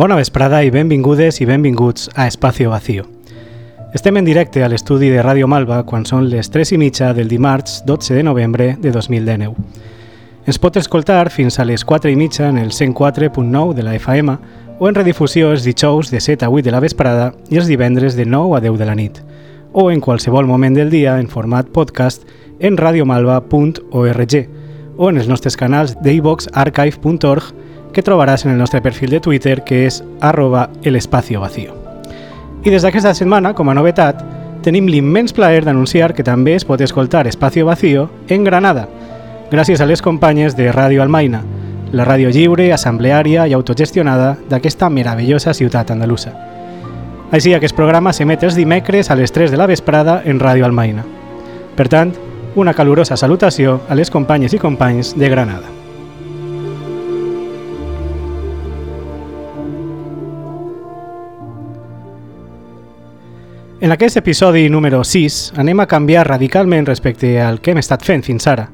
Bona vesprada i benvingudes i benvinguts a Espacio Vacío. Estem en directe a l'estudi de Ràdio Malva quan són les 3 i mitja del dimarts 12 de novembre de 2019. Ens pot escoltar fins a les 4 i mitja en el 104.9 de la FM o en redifusió els dijous de 7 a 8 de la vesprada i els divendres de 9 a 10 de la nit o en qualsevol moment del dia en format podcast en radiomalva.org o en els nostres canals d'ivoxarchive.org que trobaràs en el nostre perfil de Twitter que és arroba vacío. I des d'aquesta setmana, com a novetat, tenim l'immens plaer d'anunciar que també es pot escoltar Espacio Vacío en Granada, gràcies a les companyes de Ràdio Almaina, la ràdio lliure, assembleària i autogestionada d'aquesta meravellosa ciutat andalusa. Així, aquest programa s'emet els dimecres a les 3 de la vesprada en Ràdio Almaina. Per tant, una calurosa salutació a les companyes i companys de Granada. En aquest episodi número 6 anem a canviar radicalment respecte al que hem estat fent fins ara.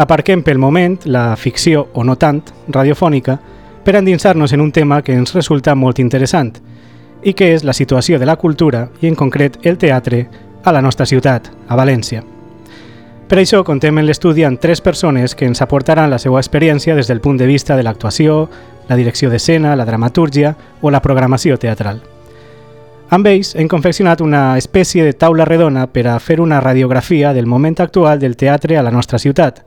Aparquem pel moment la ficció, o no tant, radiofònica, per endinsar-nos en un tema que ens resulta molt interessant, i que és la situació de la cultura, i en concret el teatre, a la nostra ciutat, a València. Per això contem en l'estudi amb tres persones que ens aportaran la seva experiència des del punt de vista de l'actuació, la direcció d'escena, la dramatúrgia o la programació teatral. Amb ells hem confeccionat una espècie de taula redona per a fer una radiografia del moment actual del teatre a la nostra ciutat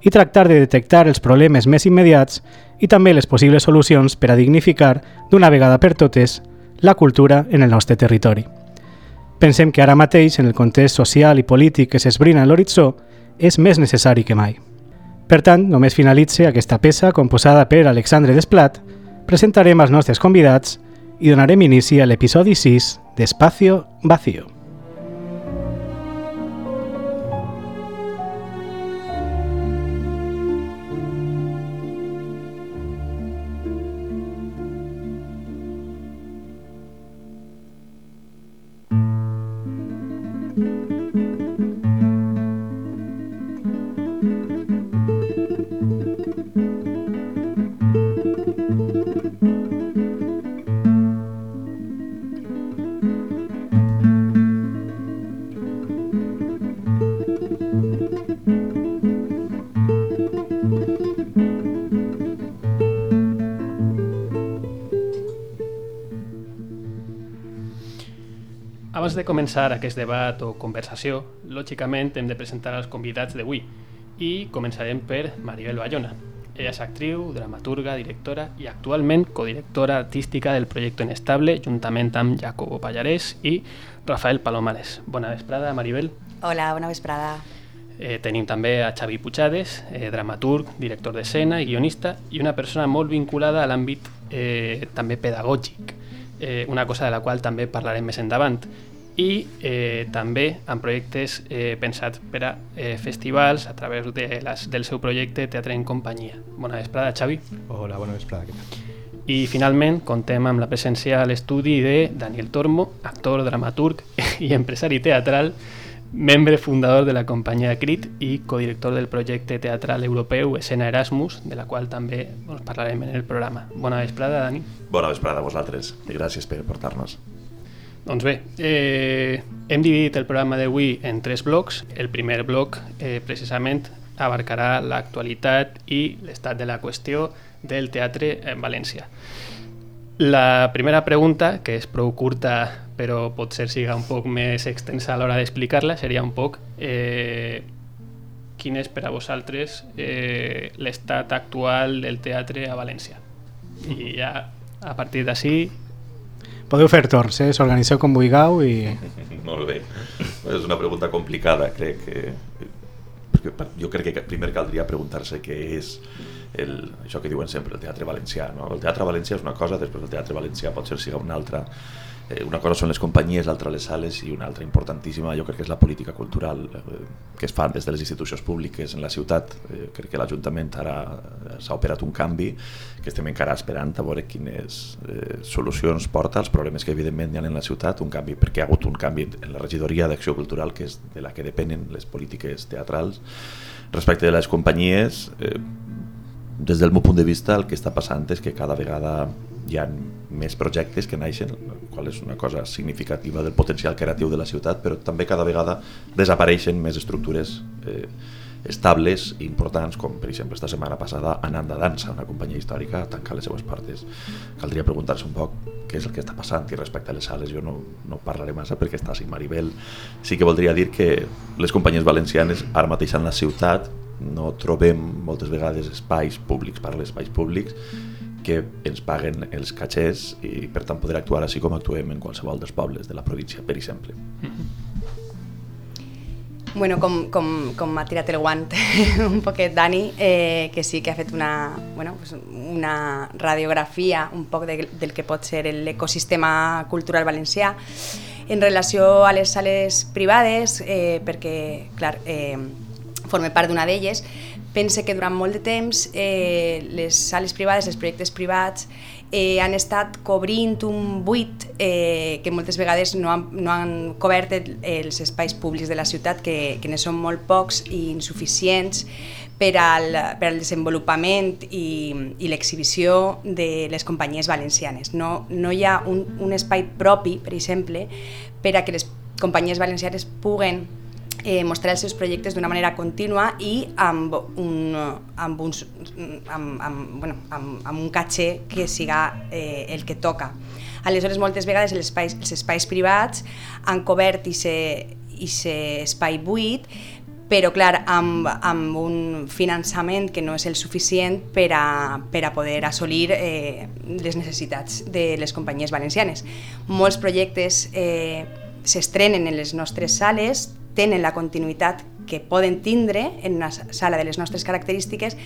i tractar de detectar els problemes més immediats i també les possibles solucions per a dignificar d'una vegada per totes la cultura en el nostre territori. Pensem que ara mateix, en el context social i polític que s'esbrina en l'horitzó, és més necessari que mai. Per tant, només finalitze aquesta peça composada per Alexandre Desplat, presentarem als nostres convidats y donarem inici a l'episodi 6 d'Espacio Vacío. De començar aquest debat o conversació, lògicament hem de presentar els convidats d'avui i començarem per Maribel Bayona. Ella és actriu, dramaturga, directora i actualment codirectora artística del projecte Inestable juntament amb Jacobo Pallarès i Rafael Palomares. Bona vesprada, Maribel. Hola, bona vesprada. Eh, tenim també a Xavi Puigades, eh, dramaturg, director d'escena i guionista i una persona molt vinculada a l'àmbit eh, també pedagògic, eh, una cosa de la qual també parlarem més endavant i eh, també amb projectes eh, pensats per a eh, festivals a través de les, del seu projecte Teatre en Companyia. Bona vesprada, Xavi. Hola, bona vesprada. Què tal? I finalment contem amb la presència a l'estudi de Daniel Tormo, actor, dramaturg i empresari teatral, membre fundador de la companyia CRIT i codirector del projecte teatral europeu Escena Erasmus, de la qual també doncs, parlarem en el programa. Bona vesprada, Dani. Bona vesprada a vosaltres i gràcies per portar-nos. Doncs bé, eh, hem dividit el programa d'avui en tres blocs. El primer bloc, eh, precisament, abarcarà l'actualitat i l'estat de la qüestió del teatre en València. La primera pregunta, que és prou curta però potser siga un poc més extensa a l'hora d'explicar-la, seria un poc eh, quin és per a vosaltres eh, l'estat actual del teatre a València. I ja a partir d'ací Podeu fer torns, eh? s'organitzeu com vulgueu i... Molt bé. És una pregunta complicada, crec que... Perquè jo crec que primer caldria preguntar-se què és el, això que diuen sempre, el teatre valencià. No? El teatre valencià és una cosa, després el teatre valencià pot ser siga una altra. Eh, una cosa són les companyies, l'altra les sales i una altra importantíssima jo crec que és la política cultural eh, que es fa des de les institucions públiques en la ciutat. Eh, crec que l'Ajuntament ara s'ha operat un canvi que estem encara esperant a veure quines eh, solucions porta als problemes que evidentment hi ha en la ciutat, un canvi perquè hi ha hagut un canvi en la regidoria d'acció cultural que és de la que depenen les polítiques teatrals. Respecte de les companyies, eh, des del meu punt de vista el que està passant és que cada vegada hi ha més projectes que naixen, qual és una cosa significativa del potencial creatiu de la ciutat, però també cada vegada desapareixen més estructures eh, estables i importants, com per exemple esta setmana passada Anant de Dansa, una companyia històrica, a tancar les seues portes. Caldria preguntar-se un poc què és el que està passant i respecte a les sales jo no, no parlaré massa perquè està així Maribel. Sí que voldria dir que les companyies valencianes ara mateix en la ciutat no trobem moltes vegades espais públics, per als espais públics, que ens paguen els catxers i per tant poder actuar així com actuem en qualsevol dels pobles de la província, per exemple. Bueno, com, com, com m'ha tirat el guant un poquet Dani, eh, que sí que ha fet una, bueno, pues una radiografia un poc de, del que pot ser l'ecosistema cultural valencià en relació a les sales privades, eh, perquè, clar, eh, forme part d'una d'elles, pense que durant molt de temps eh, les sales privades, els projectes privats, eh, han estat cobrint un buit eh, que moltes vegades no han, no han cobert el, els espais públics de la ciutat, que, que ne són molt pocs i insuficients per al, per al desenvolupament i, i l'exhibició de les companyies valencianes. No, no hi ha un, un espai propi, per exemple, per a que les companyies valencianes puguen eh, mostrar els seus projectes d'una manera contínua i amb un, amb uns, amb, amb, bueno, amb, amb un caché que siga eh, el que toca. Aleshores, moltes vegades els espais, els espais privats han cobert aquest espai buit, però clar, amb, amb un finançament que no és el suficient per a, per a poder assolir eh, les necessitats de les companyies valencianes. Molts projectes eh, s'estrenen en les nostres sales, tenen la continuïtat que poden tindre en una sala de les nostres característiques,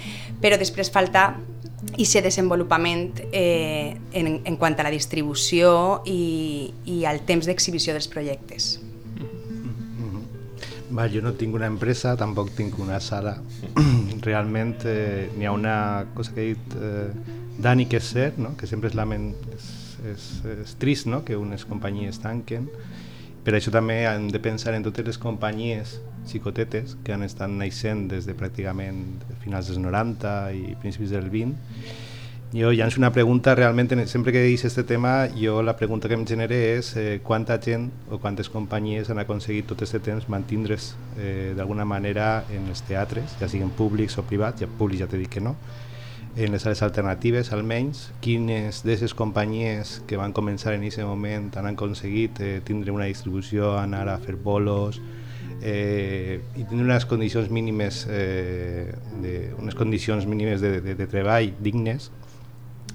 però després falta aquest desenvolupament eh, en, en quant a la distribució i, i al temps d'exhibició dels projectes. Va, jo no tinc una empresa, tampoc tinc una sala. Realment eh, n'hi ha una cosa que ha dit eh, Dani que és cert, no? que sempre és, lament, és, és, és trist no? que unes companyies tanquen, per això també hem de pensar en totes les companyies xicotetes que han estat naixent des de pràcticament finals dels 90 i principis del 20. Jo ja és una pregunta, realment, sempre que deixo aquest tema, jo la pregunta que em genera és eh, quanta gent o quantes companyies han aconseguit tot aquest temps mantindre's eh, d'alguna manera en els teatres, ja siguin públics o privats, ja públics ja t'he dit que no, en les sales alternatives almenys, quines d'aquestes companyies que van començar en aquest moment han aconseguit eh, tindre una distribució, anar a fer bolos eh, i tindre unes condicions mínimes eh, de, unes condicions mínimes de, de, de treball dignes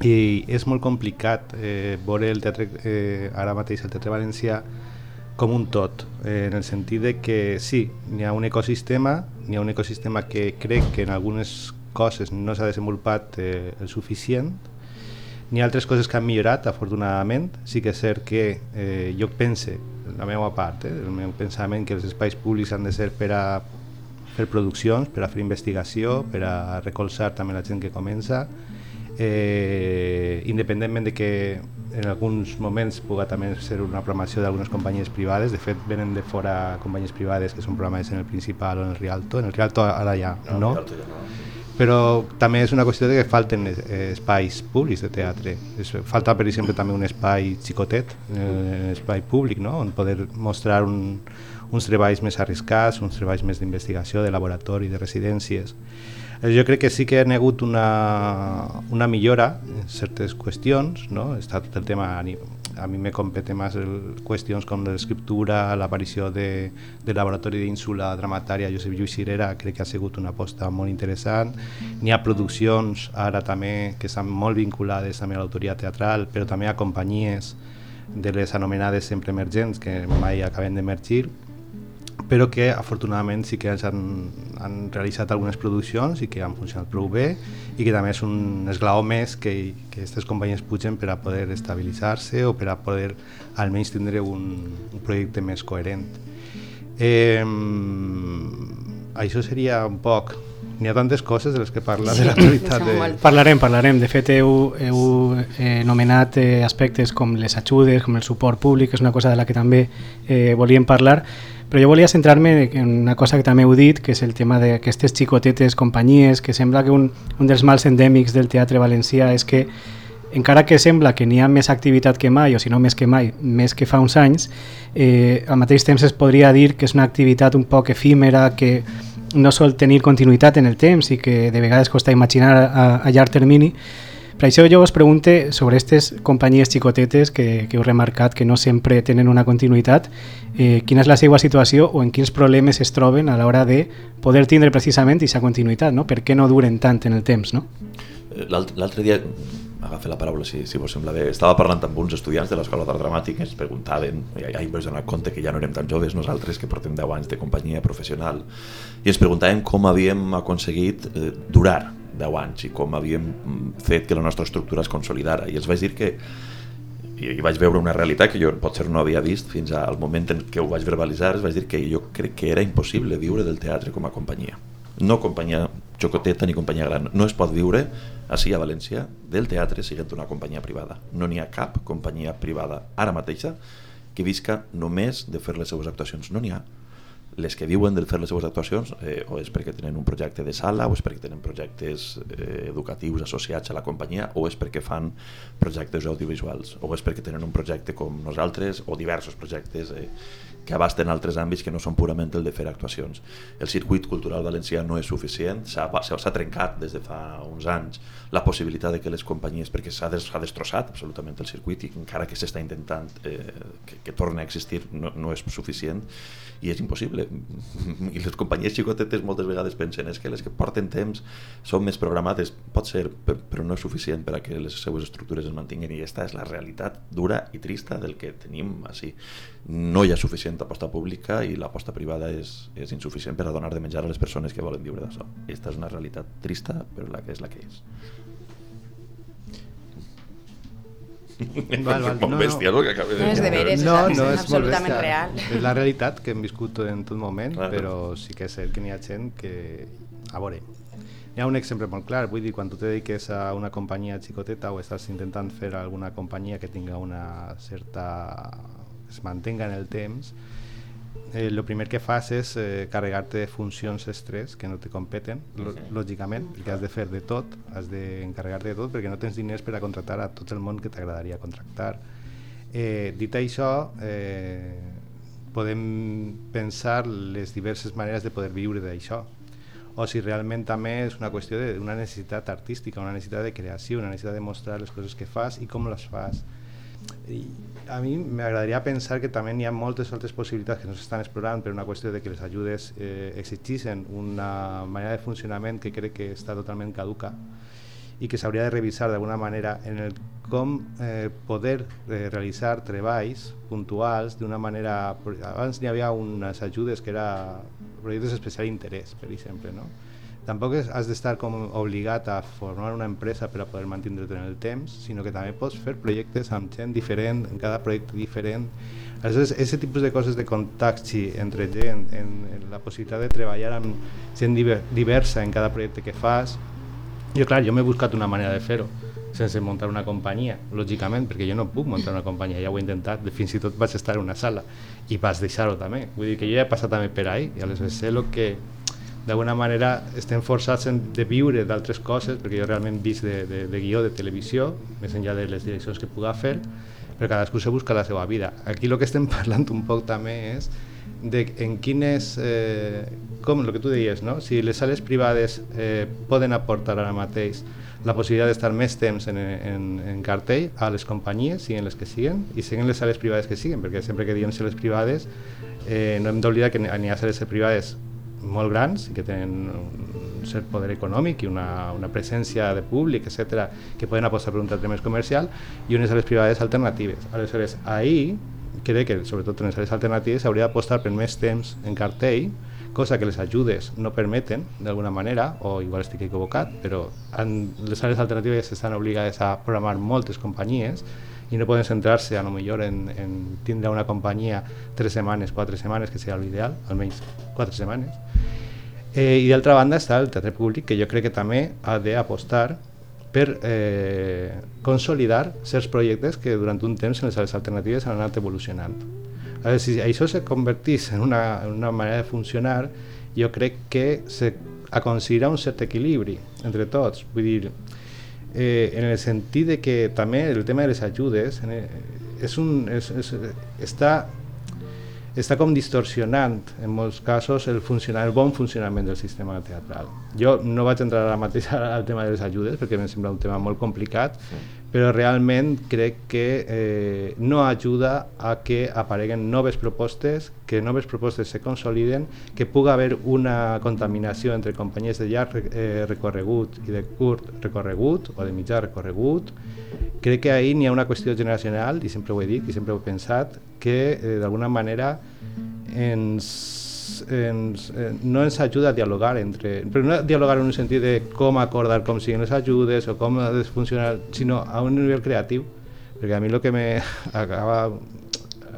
i és molt complicat eh, veure el teatre, eh, ara mateix el Teatre Valencià com un tot, eh, en el sentit de que sí, n'hi ha un ecosistema, n'hi ha un ecosistema que crec que en algunes coses no s'ha desenvolupat eh, el suficient. N'hi ha altres coses que han millorat, afortunadament. Sí que és cert que eh, jo pense, la meva part, eh, el meu pensament, que els espais públics han de ser per a fer produccions, per a fer investigació, per a recolzar també la gent que comença, eh, independentment de que en alguns moments puga també ser una programació d'algunes companyies privades, de fet venen de fora companyies privades que són programades en el Principal o en el Rialto, en el Rialto ara ja no, no però també és una qüestió de que falten eh, espais públics de teatre. Falta, per exemple, també un espai xicotet, eh, espai públic, no? on poder mostrar un, uns treballs més arriscats, uns treballs més d'investigació, de laboratori, de residències. Eh, jo crec que sí que ha hagut una, una millora en certes qüestions, no? està tot el tema a mi me compete més el, qüestions com l'escriptura, l'aparició de, del laboratori d'ínsula dramatària Josep Lluís Cirera, crec que ha sigut una aposta molt interessant. N'hi ha produccions ara també que estan molt vinculades també a l'autoria teatral, però també a companyies de les anomenades sempre emergents que mai acaben d'emergir però que afortunadament sí que han, han realitzat algunes produccions i que han funcionat prou bé i que també és un esglaó més que, que aquestes companyies pugen per a poder estabilitzar-se o per a poder almenys tindre un, un projecte més coherent. Eh, això seria un poc n'hi ha tantes coses de les que parlar sí, de l'actualitat. De... Parlarem, parlarem. De fet, heu, heu eh, nomenat eh, aspectes com les ajudes, com el suport públic, és una cosa de la que també eh, volíem parlar, però jo volia centrar-me en una cosa que també heu dit, que és el tema d'aquestes xicotetes companyies, que sembla que un, un dels mals endèmics del teatre valencià és que encara que sembla que n'hi ha més activitat que mai, o si no més que mai, més que fa uns anys, eh, al mateix temps es podria dir que és una activitat un poc efímera, que no sol tenir continuïtat en el temps i que de vegades costa imaginar a, a llarg termini. Per això jo us pregunte sobre aquestes companyies xicotetes que, que heu remarcat que no sempre tenen una continuïtat, eh, quina és la seva situació o en quins problemes es troben a l'hora de poder tindre precisament aquesta continuïtat, no? per què no duren tant en el temps. No? L'altre dia agafa la paraula si, si vos sembla bé. Estava parlant amb uns estudiants de l'Escola d'Art Dramàtic ens preguntaven, i ahir vaig donar compte que ja no érem tan joves nosaltres, que portem 10 anys de companyia professional, i ens preguntaven com havíem aconseguit eh, durar 10 anys i com havíem mm, fet que la nostra estructura es consolidara. I els vaig dir que i, vaig veure una realitat que jo potser no havia vist fins al moment en què ho vaig verbalitzar, es vaig dir que jo crec que era impossible viure del teatre com a companyia. No companyia xocoteta ni companyia gran. No es pot viure així a València del teatre siguent una companyia privada. No n'hi ha cap companyia privada ara mateixa que visca només de fer les seves actuacions. No n'hi ha. Les que viuen de fer les seves actuacions eh, o és perquè tenen un projecte de sala o és perquè tenen projectes eh, educatius associats a la companyia o és perquè fan projectes audiovisuals o és perquè tenen un projecte com nosaltres o diversos projectes eh, que abasten altres àmbits que no són purament el de fer actuacions. El circuit cultural valencià no és suficient, s'ha trencat des de fa uns anys la possibilitat de que les companyies, perquè s'ha des, destrossat absolutament el circuit i encara que s'està intentant eh, que, que torni a existir no, no és suficient i és impossible. I les companyies xicotetes moltes vegades pensen és que les que porten temps són més programades, pot ser, però no és suficient per a que les seues estructures es mantinguin i aquesta és la realitat dura i trista del que tenim així. No hi ha suficient aposta pública i l'aposta privada és, és insuficient per a donar de menjar a les persones que volen viure d'això. Aquesta és una realitat trista, però la que és la que és. Val, val. No, no. Bèstia, no, que de... no és de veres, no, és, no, és, és absolutament real. És la realitat que hem viscut en tot moment, claro. però sí que és cert que n'hi ha gent que... A veure, hi ha un exemple molt clar, vull dir, quan tu te dediques a una companyia xicoteta o estàs intentant fer alguna companyia que tinga una certa es mantenga en el temps, eh, lo primer que fas és eh, carregar-te de funcions estrès que no te competen, lògicament, perquè has de fer de tot, has d'encarregar-te de tot, perquè no tens diners per a contractar a tot el món que t'agradaria contractar. Eh, dit això, eh, podem pensar les diverses maneres de poder viure d'això, o si realment també és una qüestió d'una necessitat artística, una necessitat de creació, una necessitat de mostrar les coses que fas i com les fas. I a mi m'agradaria pensar que també hi ha moltes altres possibilitats que no s'estan explorant per una qüestió de que les ajudes eh, exigeixen una manera de funcionament que crec que està totalment caduca i que s'hauria de revisar d'alguna manera en el com eh, poder eh, realitzar treballs puntuals d'una manera... Abans n'hi havia unes ajudes que era projectes d'especial interès, per exemple, no? Tampoc has d'estar com obligat a formar una empresa per a poder mantindre't en el temps, sinó que també pots fer projectes amb gent diferent, en cada projecte diferent. Aleshores, aquest tipus de coses de contacte entre gent, en, en la possibilitat de treballar amb gent diversa en cada projecte que fas, jo, clar, jo m'he buscat una manera de fer-ho sense muntar una companyia, lògicament, perquè jo no puc muntar una companyia, ja ho he intentat, fins i tot vaig estar en una sala i vas deixar-ho també. Vull dir que jo ja he passat també per ahí i aleshores sé el que, d'alguna manera estem forçats de viure d'altres coses, perquè jo realment visc de, de, de guió de televisió, més enllà de les direccions que puga fer, però cadascú se busca la seva vida. Aquí el que estem parlant un poc també és de en quines, eh, com el que tu deies, no? si les sales privades eh, poden aportar ara mateix la possibilitat d'estar més temps en, en, en cartell a les companyies, siguin les que siguen, i siguin les sales privades que siguen, perquè sempre que diem sales privades eh, no hem d'oblidar que n'hi ha sales privades molt grans que tenen un cert poder econòmic i una, una presència de públic, etc que poden apostar per un teatre més comercial i unes sales privades alternatives. Aleshores, ahir crec que sobretot en les sales alternatives s'hauria d'apostar per més temps en cartell, cosa que les ajudes no permeten d'alguna manera, o igual estic equivocat, però en les sales alternatives estan obligades a programar moltes companyies i no poden centrar-se a lo millor en, en tindre una companyia tres setmanes, quatre setmanes, que seria l'ideal, almenys quatre setmanes. Eh, I d'altra banda està el teatre públic, que jo crec que també ha d'apostar per eh, consolidar certs projectes que durant un temps en les sales alternatives han anat evolucionant. A veure, si això se convertís en una, en una manera de funcionar, jo crec que se aconseguirà un cert equilibri entre tots. Vull dir, eh, en el sentit de que també el tema de les ajudes eh, és un, és, és, està està com distorsionant en molts casos el, funcionar, el bon funcionament del sistema teatral. Jo no vaig entrar ara mateix al tema de les ajudes perquè em sembla un tema molt complicat, sí. Però realment crec que eh, no ajuda a que apareguen noves propostes, que noves propostes se consoliden, que puga haver una contaminació entre companyies de llarg eh, recorregut i de curt recorregut o de mitjà recorregut. Crec que ahir n'hi ha una qüestió generacional, i sempre ho he dit i sempre ho he pensat, que eh, d'alguna manera ens, ens, eh, no ens ajuda a dialogar entre, però no dialogar en un sentit de com acordar com siguin les ajudes o com ha de funcionar, sinó a un nivell creatiu, perquè a mi el que me acaba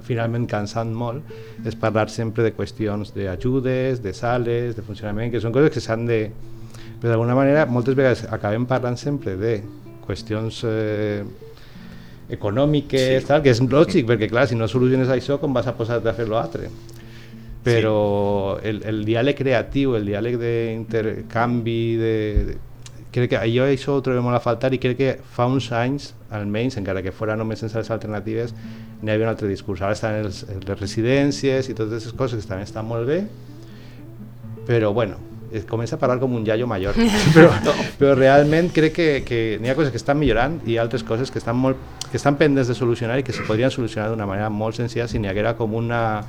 finalment cansant molt és parlar sempre de qüestions d'ajudes, de sales, de funcionament, que són coses que s'han de... Però d'alguna manera moltes vegades acabem parlant sempre de qüestions eh, econòmiques, sí. tal, que és lògic, perquè clar, si no soluciones això, com vas a posar-te a fer l'altre? Però sí. el, el diàleg creatiu, el diàleg d'intercanvi, de, de, crec que jo això ho trobem molt a faltar i crec que fa uns anys, almenys, encara que fora només sense les alternatives, n'hi havia un altre discurs. Ara estan els, les residències i totes aquestes coses que també estan molt bé, però bueno, comença a parlar com un iaio major, però, no. però realment crec que, que n'hi ha coses que estan millorant i altres coses que estan, molt, que estan pendents de solucionar i que se podrien solucionar d'una manera molt senzilla si n'hi haguera com una,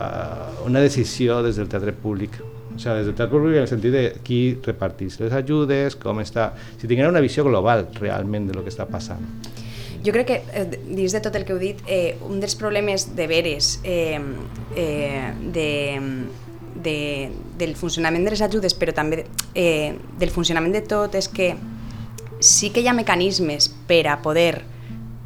uh, una decisió des del teatre públic. O sigui, des del teatre públic en el sentit de qui repartís les ajudes, com està... Si tinguera una visió global realment de lo que està passant. Jo crec que, eh, dins de tot el que heu dit, eh, un dels problemes de veres eh, eh, de, de, del funcionament de les ajudes, però també eh, del funcionament de tot, és que sí que hi ha mecanismes per a poder,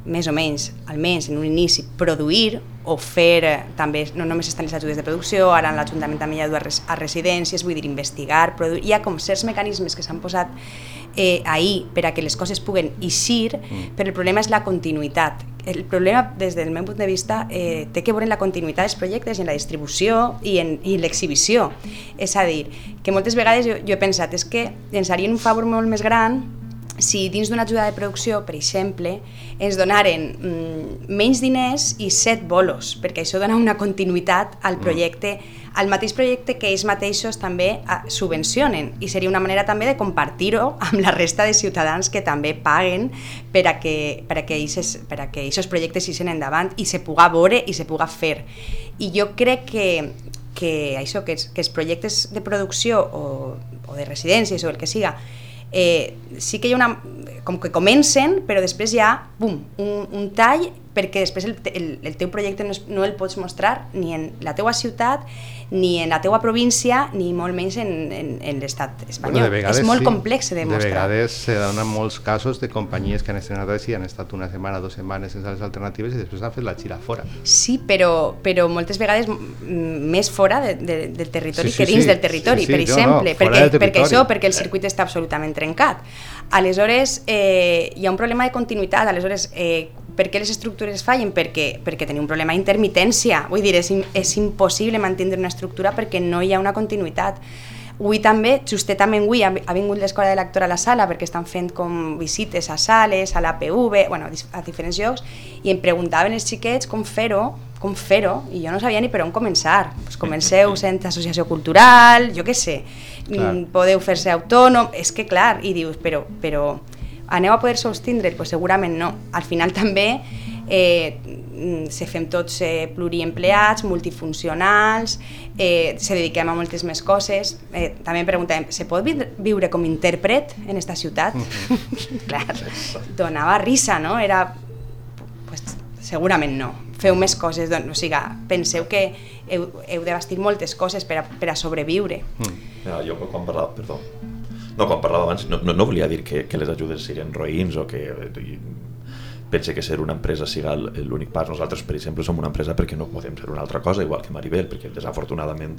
més o menys, almenys en un inici, produir o fer, eh, també no només estan les ajudes de producció, ara en l'Ajuntament també hi ha dues a residències, vull dir, investigar, produir, hi ha com certs mecanismes que s'han posat eh, ahir per a que les coses puguen eixir, mm. però el problema és la continuïtat, el problema, des del meu punt de vista, eh, té que veure en la continuïtat dels projectes, en la distribució i en, i l'exhibició. És a dir, que moltes vegades jo, jo he pensat és que ens harien un favor molt més gran si dins d'una ajuda de producció, per exemple, ens donaren mm, menys diners i set bolos, perquè això dona una continuïtat al mm. projecte el mateix projecte que ells mateixos també eh, subvencionen i seria una manera també de compartir-ho amb la resta de ciutadans que també paguen per a que, per a que aquests per a que projectes siguin endavant i se puga veure i se puga fer. I jo crec que, que això, que, que els projectes de producció o, o de residències o el que siga, eh, sí que hi ha una... com que comencen, però després hi ha, bum, un, un tall perquè després el, el, el teu projecte no, es, no el pots mostrar ni en la teua ciutat, ni en la teua província, ni molt menys en, en, en l'estat espanyol. Bueno, vegades, és molt sí, complex de demostrar. De vegades se donen molts casos de companyies que han estrenat així, han estat una setmana, dues setmanes sense les alternatives i després han fet la gira fora. Sí, però, però moltes vegades més fora de, de, del territori sí, sí, que dins sí, del territori, sí, sí, per exemple, no, perquè, perquè això, perquè el circuit està absolutament trencat. Aleshores, eh, hi ha un problema de continuïtat, aleshores, eh, per què les estructures fallen? Perquè, perquè tenim un problema d'intermitència. Vull dir, és, és impossible mantenir una estructura perquè no hi ha una continuïtat. Avui també, justament avui, ha, ha vingut l'escola de l'actor a la sala perquè estan fent com visites a sales, a l'APV, bueno, a diferents llocs, i em preguntaven els xiquets com fer-ho, com fer-ho, i jo no sabia ni per on començar. Pues comenceu sent associació cultural, jo què sé, clar. Mm, podeu fer-se autònom, és que clar, i dius, però, però aneu a poder sostindre'l? Pues segurament no. Al final també eh, se fem tots eh, pluriempleats, multifuncionals, eh, se dediquem a moltes més coses. Eh, també em preguntem, se pot viure com intèrpret en esta ciutat? Mm -hmm. Clar, donava risa, no? Era, pues, segurament no. Feu més coses, doncs, o sigui, penseu que heu, heu de vestir moltes coses per a, per a sobreviure. Mm. Ja, jo quan parlava, perdó, no, quan parlava abans, no, no, no volia dir que, que les ajudes serien roïns o que... pense que ser una empresa siga l'únic pas. Nosaltres, per exemple, som una empresa perquè no podem ser una altra cosa, igual que Maribel, perquè desafortunadament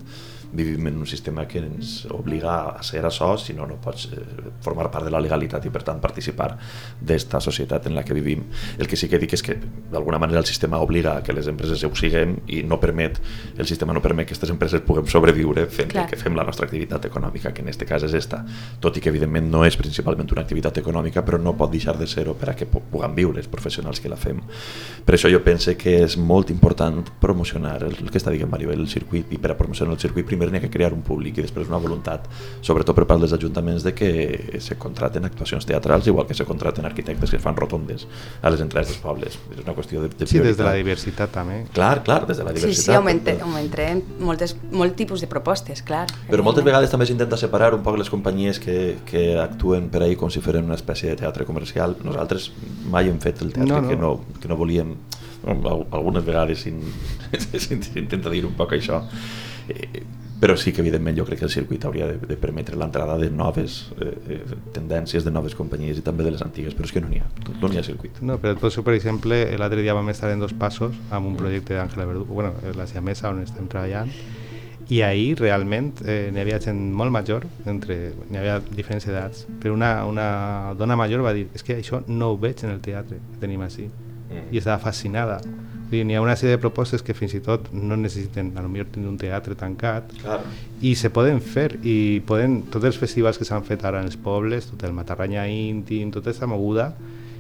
vivim en un sistema que ens obliga a ser açò, si no, no pots eh, formar part de la legalitat i, per tant, participar d'esta societat en la que vivim. El que sí que dic és que, d'alguna manera, el sistema obliga a que les empreses ho siguem i no permet, el sistema no permet que aquestes empreses puguem sobreviure fent Clar. que fem la nostra activitat econòmica, que en aquest cas és esta. Tot i que, evidentment, no és principalment una activitat econòmica, però no pot deixar de ser-ho per a que puguem viure els professionals que la fem. Per això jo pense que és molt important promocionar el, el que està dient Maribel, el circuit, i per a promocionar el circuit primer n'hi ha que crear un públic i després una voluntat, sobretot per part dels ajuntaments, de que se contraten actuacions teatrals igual que se contraten arquitectes que fan rotondes a les entrades dels pobles. És una qüestió de, de Sí, des de la diversitat també. Clar, clar, des de la diversitat. Sí, sí, augmente, augmentarem moltes, molt tipus de propostes, clar. Però moltes vegades també s'intenta separar un poc les companyies que, que actuen per ahir com si feren una espècie de teatre comercial. Nosaltres mai hem fet el teatre no, no. que no, que no volíem algunes vegades s'intenta dir un poc això eh, però sí que evidentment jo crec que el circuit hauria de, de permetre l'entrada de noves eh, eh, tendències, de noves companyies i també de les antigues, però és que no n'hi ha, no n'hi ha circuit. No, però tot això, per exemple, l'altre dia vam estar en dos passos amb un projecte d'Àngela Verdú, bueno, la Siamesa on estem treballant, i ahir realment eh, n'hi havia gent molt major, entre n'hi havia diferents edats, però una, una dona major va dir, és que això no ho veig en el teatre que tenim així, mm. i estava fascinada N'hi ha una sèrie de propostes que fins i tot no necessiten a lo millor tenir un teatre tancat claro. i se poden fer i poden, tots els festivals que s'han fet ara en els pobles, tot el Matarranya íntim, tota aquesta moguda,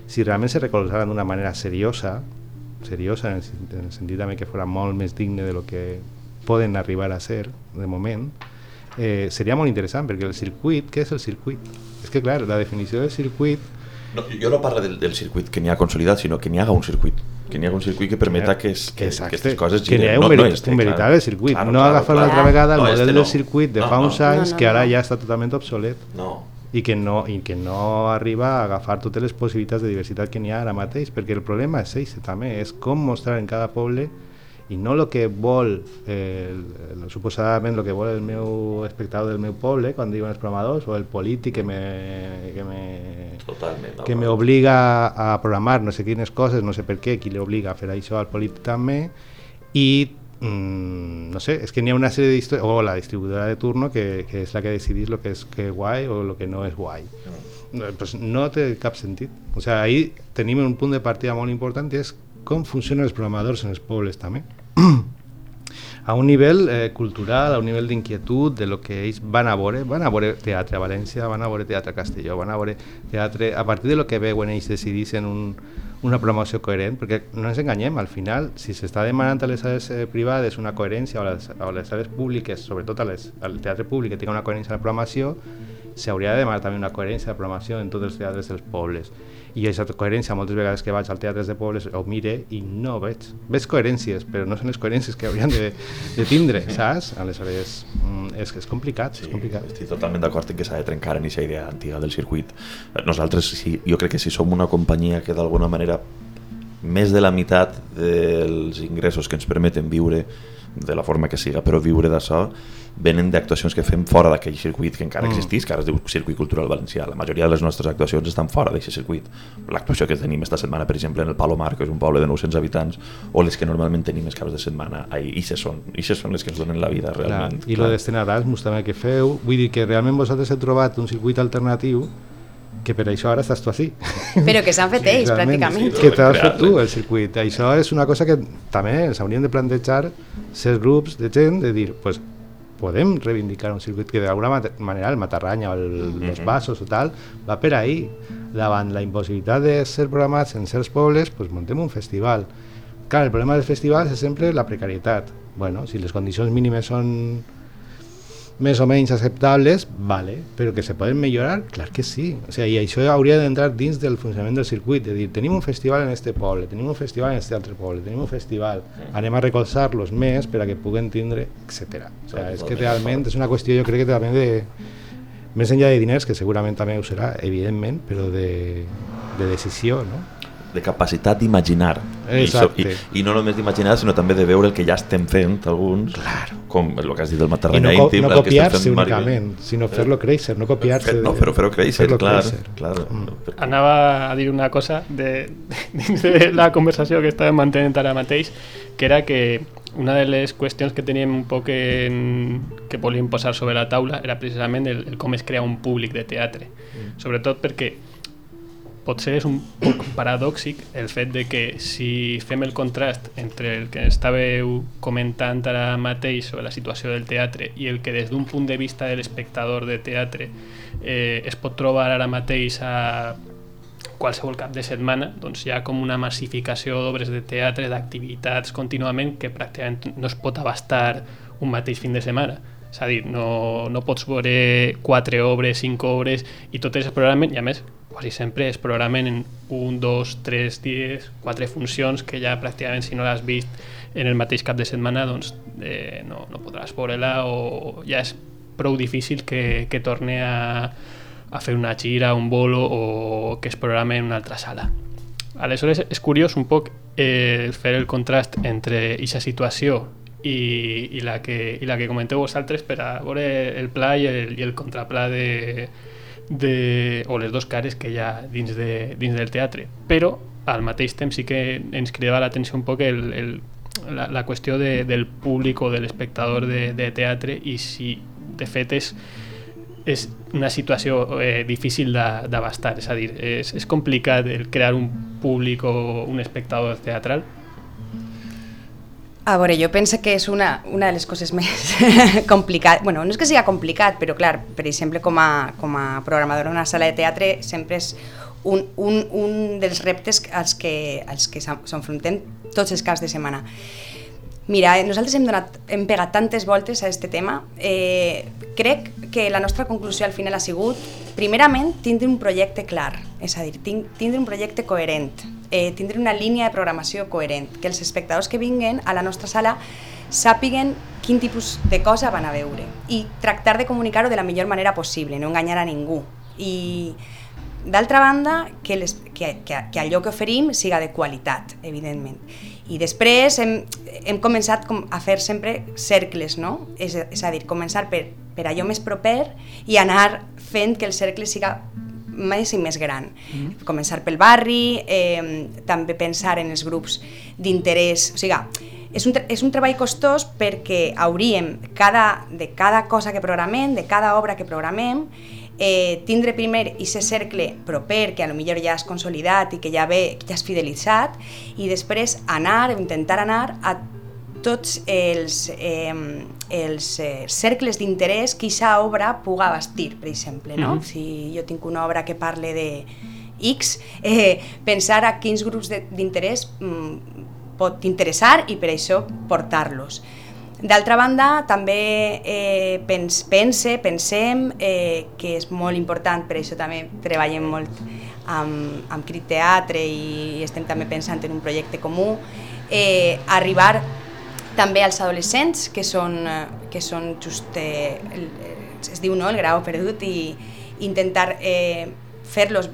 si realment se recolzaran d'una manera seriosa, seriosa en el, en el sentit també que fora molt més digne de lo que poden arribar a ser de moment, eh, seria molt interessant perquè el circuit, què és el circuit? És que clar, la definició del circuit no, jo no parlo del, del circuit que n'hi ha consolidat, sinó que n'hi haga un circuit que n'hi ha un circuit que permeta que, es, que, que aquestes coses giren. Que n'hi ha un, no, no este, un veritable clar. circuit, claro, no claro, agafar claro. una altra vegada el no, model este no. del circuit de no, fa uns no. anys no, no, que ara no. ja està totalment obsolet. No. I que, no, i que no arriba a agafar totes les possibilitats de diversitat que n'hi ha ara mateix, perquè el problema és eix també, és com mostrar en cada poble i no el que vol, eh, el, suposadament el que vol el meu espectador del meu poble, quan diuen els programadors, o el polític que me, que me, Totalment, que me obliga a programar no sé quines coses, no sé per què, qui li obliga a fer això al polític també, i mm, no sé, és que ha una sèrie d'històries, o la distribuïdora de turno que, que és la que decidís el que és que guai o el que no és guai. Mm. Pues no té cap sentit. O sea, ahí tenim un punt de partida molt important i és com funcionen els programadors en els pobles també. a un nivell eh, cultural, a un nivell d'inquietud de lo que ells van a veure, van a veure teatre a València, van a veure teatre a Castelló, van a veure teatre, a partir de lo que veuen ells decidissin un, una programació coherent, perquè no ens enganyem, al final, si s'està demanant a les sales eh, privades una coherència o a les, sales públiques, sobretot les, al teatre públic que tingui una coherència en la programació, s'hauria de demanar també una coherència de programació en tots els teatres dels pobles i aquesta coherència moltes vegades que vaig al teatre de pobles o mire i no veig veig coherències però no són les coherències que haurien de, de tindre, saps? aleshores mm, és, és complicat, sí, és complicat. estic totalment d'acord en que s'ha de trencar en aquesta idea antiga del circuit nosaltres sí, jo crec que si som una companyia que d'alguna manera més de la meitat dels ingressos que ens permeten viure de la forma que siga, però viure d'això venen d'actuacions que fem fora d'aquell circuit que encara mm. existís, que ara es diu Circuit Cultural Valencià. La majoria de les nostres actuacions estan fora d'aquest circuit. L'actuació que tenim esta setmana, per exemple, en el Palomar, que és un poble de 900 habitants, o les que normalment tenim els caps de setmana, ai, ixes són, ixes són les que ens donen la vida realment. Clar. I lo d'Estena Erasmus també que feu, vull dir que realment vosaltres heu trobat un circuit alternatiu que per això ara estàs tu així. Però que s'han fet sí, ells, pràcticament. Sí, que t'has fet tu, el circuit. Això és una cosa que també s'haurien de plantejar ser grups de gent, de dir, pues, podem reivindicar un circuit que d'alguna manera el Matarranya o el, mm -hmm. els Passos o tal va per ahí davant la impossibilitat de ser programats en certs pobles pues montem un festival clar, el problema dels festivals és sempre la precarietat bueno, si les condicions mínimes són més o menys acceptables, vale, però que se poden millorar, clar que sí. O sigui, I això hauria d'entrar dins del funcionament del circuit, de dir, tenim un festival en este poble, tenim un festival en este altre poble, tenim un festival, anem a recolzar-los més per a que puguen tindre, etc. O sigui, és que realment és una qüestió, jo crec que també de, més enllà de diners, que segurament també ho serà, evidentment, però de, de decisió, no? De capacitat d'imaginar. I, això- i, I no només d'imaginar, sinó també de veure el que ja estem fent alguns, claro. com el que has dit del I Matarranya no, co íntim, no que estem copiar-se fent Maribel. únicament, sinó fer-lo créixer, no copiar-se. Fer, no, però fer-ho créixer, fer-lo clar. créixer. clar. Mm. Anava a dir una cosa de, dins de la conversació que estàvem mantenint ara mateix, que era que una de les qüestions que teníem un poc en, que volíem posar sobre la taula era precisament el, el com es crea un públic de teatre. Mm. Sobretot perquè potser és un poc paradòxic el fet de que si fem el contrast entre el que estàveu comentant ara mateix sobre la situació del teatre i el que des d'un punt de vista de l'espectador de teatre eh, es pot trobar ara mateix a qualsevol cap de setmana, doncs hi ha com una massificació d'obres de teatre, d'activitats contínuament que pràcticament no es pot abastar un mateix fin de setmana. És a dir, no, no pots veure quatre obres, cinc obres i totes es programen, i a més quasi sempre es programen en un, dos, tres dies, quatre funcions que ja pràcticament si no l'has vist en el mateix cap de setmana doncs eh, no, no podràs veure-la o ja és prou difícil que, que torni a, a fer una gira, un bolo o que es programa en una altra sala. Aleshores és curiós un poc eh, fer el contrast entre aquesta situació i, i, la que, i la que comenteu vosaltres per a veure el pla i el, i el contrapla de, de, o les dues cares que hi ha dins, de, dins del teatre. Però al mateix temps sí que ens cridava l'atenció un poc el, el, la, la qüestió de, del públic o de l'espectador de, de teatre i si de fet és, és una situació eh, difícil d'abastar, és a dir, és, és complicat el crear un públic o un espectador teatral. A veure, jo penso que és una, una de les coses més complicat. bueno, no és que sigui complicat, però clar, per exemple, com a, com a programadora d'una sala de teatre sempre és un, un, un dels reptes als que, als que s'en- s'enfrontem tots els caps de setmana. Mira, eh, nosaltres hem, donat, hem pegat tantes voltes a aquest tema. Eh, crec que la nostra conclusió al final ha sigut, primerament, tindre un projecte clar, és a dir, tin- tindre un projecte coherent, eh, tindre una línia de programació coherent, que els espectadors que vinguen a la nostra sala sàpiguen quin tipus de cosa van a veure i tractar de comunicar-ho de la millor manera possible, no enganyar a ningú. I d'altra banda, que, les, que, que, que allò que oferim siga de qualitat, evidentment. I després hem, hem començat com a fer sempre cercles, no? És, és a dir, començar per, per allò més proper i anar fent que el cercle siga més i més gran. Mm -hmm. Començar pel barri, eh, també pensar en els grups d'interès, o sigui, és un, és un treball costós perquè hauríem cada, de cada cosa que programem, de cada obra que programem, eh, tindre primer aquest cercle proper que a lo millor ja és consolidat i que ja ve, que ja és fidelitzat i després anar, o intentar anar a tots els, eh, els eh, cercles d'interès que aquesta obra puga bastir, per exemple. No? Mhm. Si jo tinc una obra que parle de X, eh, pensar a quins grups d'interès mm, pot interessar i per això portar-los. D'altra banda, també eh, pens, pense, pensem eh, que és molt important, per això també treballem molt amb, amb Crit Teatre i estem també pensant en un projecte comú, eh, arribar també als adolescents, que són, que són just, eh, eh, es diu no, el grau perdut, i intentar eh, fer-los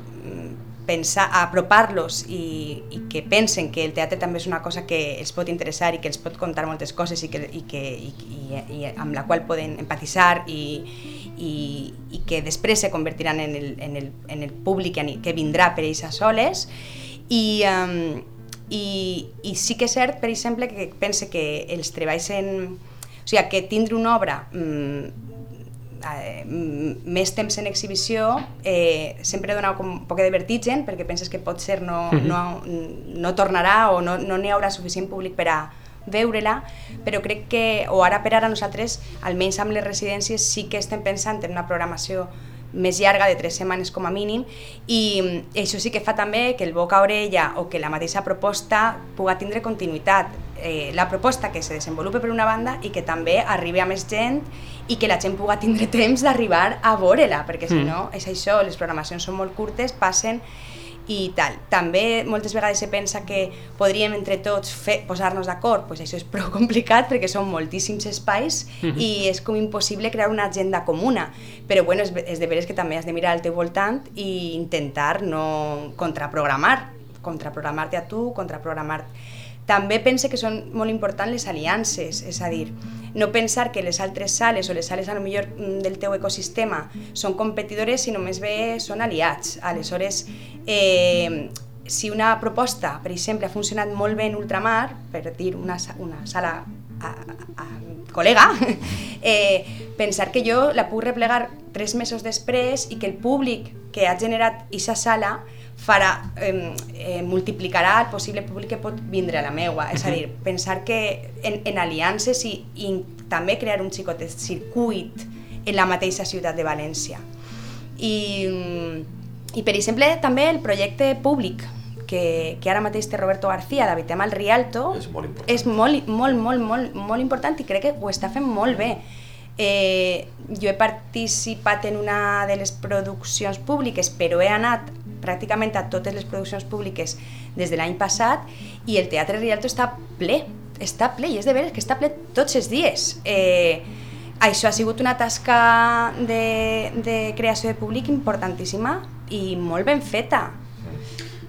pensar, apropar-los i, i que pensen que el teatre també és una cosa que els pot interessar i que els pot contar moltes coses i, que, i, que, i, i, i amb la qual poden empatitzar i, i, i que després se convertiran en el, en el, en el públic que, vindrà per ells a soles. I, um, i, i sí que és cert, per exemple, que pense que els treballs en... O sigui, que tindre una obra mm, eh, més temps en exhibició eh, sempre dona com un poc de vertigen perquè penses que pot ser no, Mhm. no, no tornarà o no n'hi no haurà suficient públic per a veure-la, però crec que, o ara per ara nosaltres, almenys amb les residències, sí que estem pensant en una programació més llarga, de tres setmanes com a mínim, i mm, això sí que fa també que el boca a orella o que la mateixa proposta puga tindre continuïtat. Eh, la proposta que se desenvolupe per una banda i que també arribi a més gent i que la gent puga tindre temps d'arribar a veure-la, perquè si Mm. no és això, les programacions són molt curtes, passen i tal. També moltes vegades se pensa que podríem entre tots posar-nos d'acord, pues això és prou complicat perquè són moltíssims espais Mhm. i és com impossible crear una agenda comuna. Però bueno, és, és de veres que també has de mirar al teu voltant i intentar no contraprogramar contraprogramar-te a tu, contraprogramar també pense que són molt importants les aliances, és a dir, no pensar que les altres sales o les sales a lo millor mm, del teu ecosistema són competidores, sinó més bé són aliats. Aleshores, eh, si una proposta, per exemple, ha funcionat molt bé en ultramar, per dir una, una sala a, a, a col·lega, eh, pensar que jo la puc replegar tres mesos després i que el públic que ha generat aquesta sala farà, eh, eh, multiplicarà el possible públic que pot vindre a la meua. És a dir, pensar que en, en aliances i, i també crear un xicot circuit en la mateixa ciutat de València. I, i per exemple, també el projecte públic, que, que ara mateix té Roberto García, David Emal Rialto, és molt important. és molt, molt, molt, molt, molt important i crec que ho està fent molt bé. Eh, jo he participat en una de les produccions públiques, però he anat pràcticament a totes les produccions públiques des de l'any passat i el Teatre Rialto està ple, està ple, i és de veres que està ple tots els dies. Eh, això ha sigut una tasca de, de creació de públic importantíssima i molt ben feta.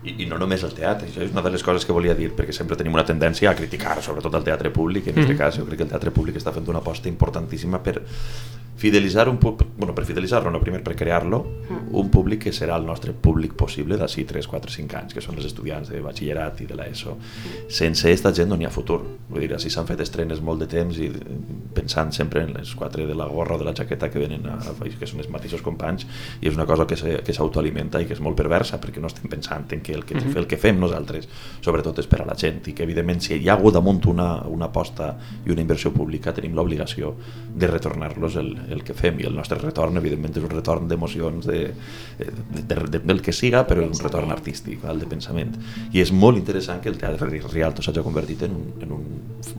I, I no només el teatre, això és una de les coses que volia dir, perquè sempre tenim una tendència a criticar, sobretot el teatre públic, en aquest mm cas jo crec que el teatre públic està fent una aposta importantíssima per fidelitzar un públic, bueno, per fidelitzar-lo, no, primer per crear-lo, mm. un públic que serà el nostre públic possible d'ací 3, 4, 5 anys, que són els estudiants de batxillerat i de l'ESO. Mm. Sense aquesta gent no n'hi ha futur. Vull dir, així s'han fet estrenes molt de temps i pensant sempre en les quatre de la gorra o de la jaqueta que venen a, que són els mateixos companys, i és una cosa que s'autoalimenta i que és molt perversa, perquè no estem pensant en que el que, mm -hmm. el que fem nosaltres, sobretot és per a la gent, i que evidentment si hi ha hagut damunt una, una aposta i una inversió pública, tenim l'obligació de retornar-los el, el que fem. I el nostre retorn evidentment és un retorn d'emocions de, de, de, de, del que siga però és un retorn artístic, val, de pensament. I és molt interessant que el Teatre Rialto s'hagi convertit en un, en un,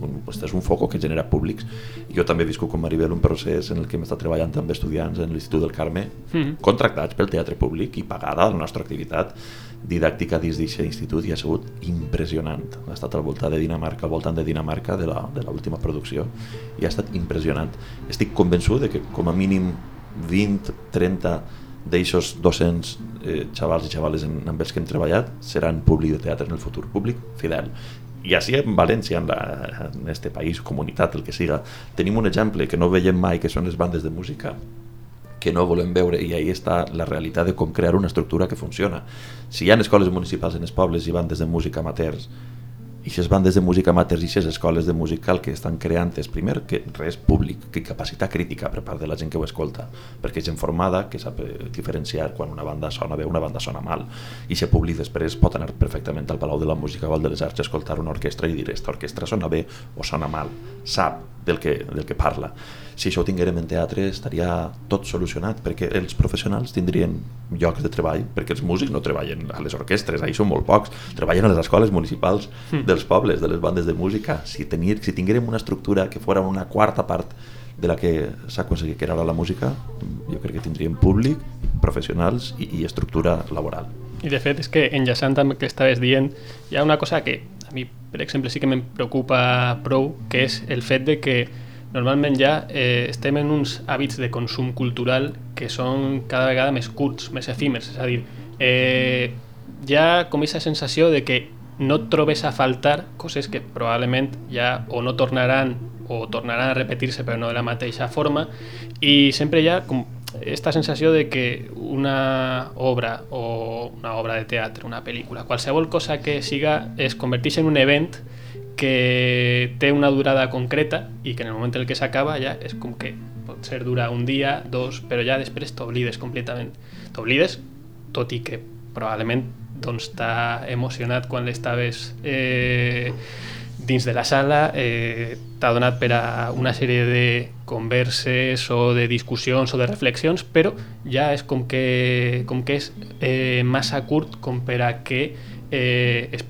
un, és un foco que genera públics. Jo també he viscut com Maribel un procés en el que hem estat treballant amb estudiants en l'Institut del Carme mm -hmm. contractats pel teatre públic i pagada la nostra activitat didàctica dins d'aquest institut i ha sigut impressionant. Ha estat al voltant de Dinamarca, al voltant de Dinamarca, de l'última producció, i ha estat impressionant. Estic convençut de que com a mínim 20, 30 d'aixos 200 eh, xavals i xavales en, amb els que hem treballat seran públic de teatre en el futur, públic fidel. I així en València, en, la, en este país, comunitat, el que siga, tenim un exemple que no veiem mai, que són les bandes de música que no volem veure i ahí està la realitat de com crear una estructura que funciona. Si hi ha escoles municipals en els pobles i bandes de música amateurs i aquestes bandes de música amateurs i aquestes escoles de música el que estan creant és primer que res públic, que capacitat crítica per part de la gent que ho escolta, perquè és gent formada que sap eh, diferenciar quan una banda sona bé una banda sona mal i si públic després pot anar perfectament al Palau de la Música o al de les Arts a escoltar una orquestra i dir esta orquestra sona bé o sona mal, sap del que, del que parla si això ho tinguérem en teatre estaria tot solucionat perquè els professionals tindrien llocs de treball perquè els músics no treballen a les orquestres ahí són molt pocs, treballen a les escoles municipals mm. dels pobles, de les bandes de música si, tenir, si tinguérem una estructura que fora una quarta part de la que s'ha aconseguit que era la música jo crec que tindríem públic, professionals i, i estructura laboral i de fet és que enllaçant amb el que estaves dient hi ha una cosa que a mi per exemple sí que em preocupa prou que és el fet de que normalment ja eh, estem en uns hàbits de consum cultural que són cada vegada més curts, més efímers, és a dir, eh, hi ha com aquesta sensació de que no trobes a faltar coses que probablement ja o no tornaran o tornaran a repetir-se però no de la mateixa forma i sempre ha com aquesta sensació de que una obra o una obra de teatre, una pel·lícula, qualsevol cosa que siga es converteix en un event que té una durada concreta i que en el moment en què s'acaba ja és com que pot ser dura un dia, dos, però ja després t'oblides completament. T'oblides, tot i que probablement doncs t'ha emocionat quan l'estaves eh, dins de la sala, eh, t'ha donat una sèrie de converses o de discussions o de reflexions, però ja és com que, com que és eh, massa curt que eh, es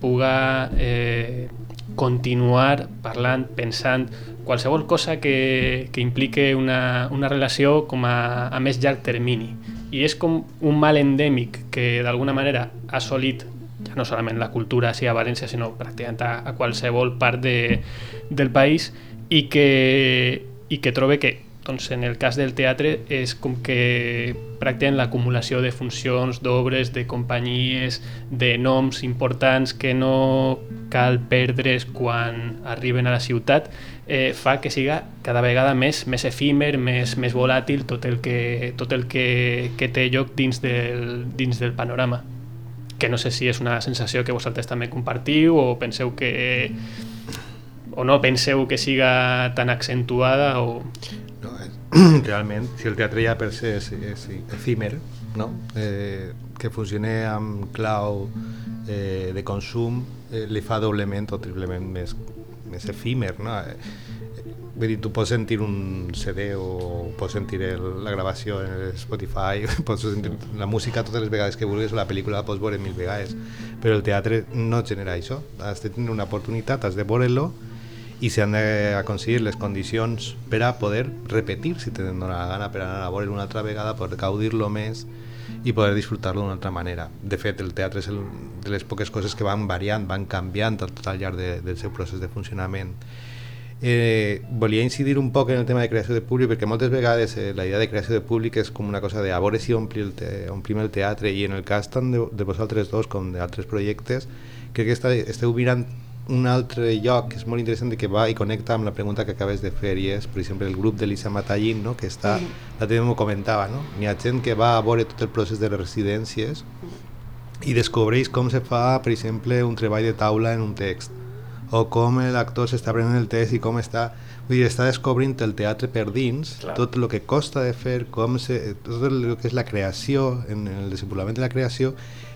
eh, continuar parlant, pensant, qualsevol cosa que, que implique una, una relació com a, a més llarg termini. I és com un mal endèmic que d'alguna manera ha assolit ja no solament la cultura així a València, sinó pràcticament a, a qualsevol part de, del país i que, i que trobe que doncs en el cas del teatre és com que practiquen l'acumulació de funcions, d'obres, de companyies, de noms importants que no cal perdre's quan arriben a la ciutat, eh, fa que siga cada vegada més més efímer, més, més volàtil tot el que, tot el que, que té lloc dins del, dins del panorama. Que no sé si és una sensació que vosaltres també compartiu o penseu que o no penseu que siga tan accentuada o... Realment, si el teatre ja per ser és, és efímer, no? eh, que funcione amb clau eh, de consum, eh, li fa doblement o triplement més, més efímer. No? Eh, vull dir, tu pots sentir un CD o pots sentir el, la gravació en Spotify, pots sentir la música totes les vegades que vulguis o la pel·lícula la pots veure mil vegades, però el teatre no genera això. Has de tenir una oportunitat, has de veure-lo i s'han d'aconseguir les condicions per a poder repetir, si tenen la gana, per anar a veure una altra vegada, poder gaudir-lo més i poder disfrutar-lo d'una altra manera. De fet, el teatre és el, de les poques coses que van variant, van canviant tot al llarg de, del seu procés de funcionament. Eh, volia incidir un poc en el tema de creació de públic perquè moltes vegades eh, la idea de creació de públic és com una cosa de a veure si ompli el te, omplim el teatre i en el cas tant de, de vosaltres dos com d'altres projectes crec que esteu mirant un altre lloc que és molt interessant i que va i connecta amb la pregunta que acabes de fer i és, per exemple, el grup d'Elisa Matallín, no? que està, sí. la teva m'ho comentava, no? N'hi ha gent que va a veure tot el procés de les residències i descobreix com se fa, per exemple, un treball de taula en un text o com l'actor s'està prenent el text i com està... Vull dir, està descobrint el teatre per dins, Clar. tot el que costa de fer, com se, tot el que és la creació, en el desenvolupament de la creació,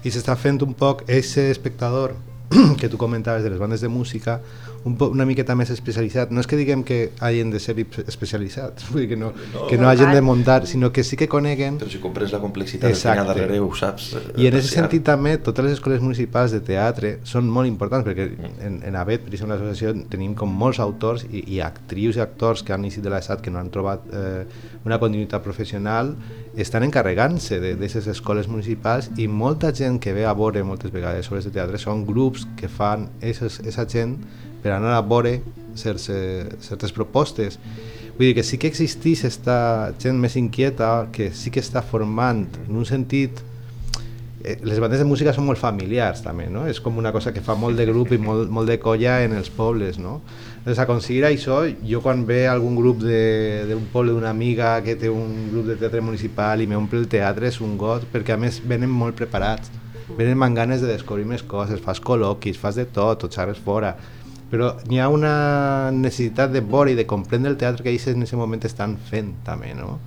i s'està fent un poc ese espectador que tu comentaves de les bandes de música un po, una miqueta més especialitzat no és que diguem que hagin de ser especialitzats vull dir que no, no, que no hagin de muntar sinó que sí que coneguen però si compres la complexitat Exacte. que darrere ho saps i en aquest sentit també totes les escoles municipals de teatre són molt importants perquè mm. en, en ABET, per exemple l'associació tenim com molts autors i, i actrius i actors que han iniciat de l'estat que no han trobat eh, una continuïtat professional estan encarregant-se d'aquestes escoles municipals i molta gent que ve a veure moltes vegades obres de teatre són grups que fan aquesta gent per anar a veure certes, certes propostes. Vull dir que sí que existeix aquesta gent més inquieta que sí que està formant en un sentit eh, les bandes de música són molt familiars també, no? És com una cosa que fa molt de grup i molt, molt de colla en els pobles, no? Doncs aconseguir això, jo quan ve algun grup d'un poble d'una amiga que té un grup de teatre municipal i m'omple el teatre és un got, perquè a més venen molt preparats, venen amb ganes de descobrir més coses, fas col·loquis, fas de tot, tot xerres fora, però n'hi ha una necessitat de veure i de comprendre el teatre que ells en aquest moment estan fent també, no?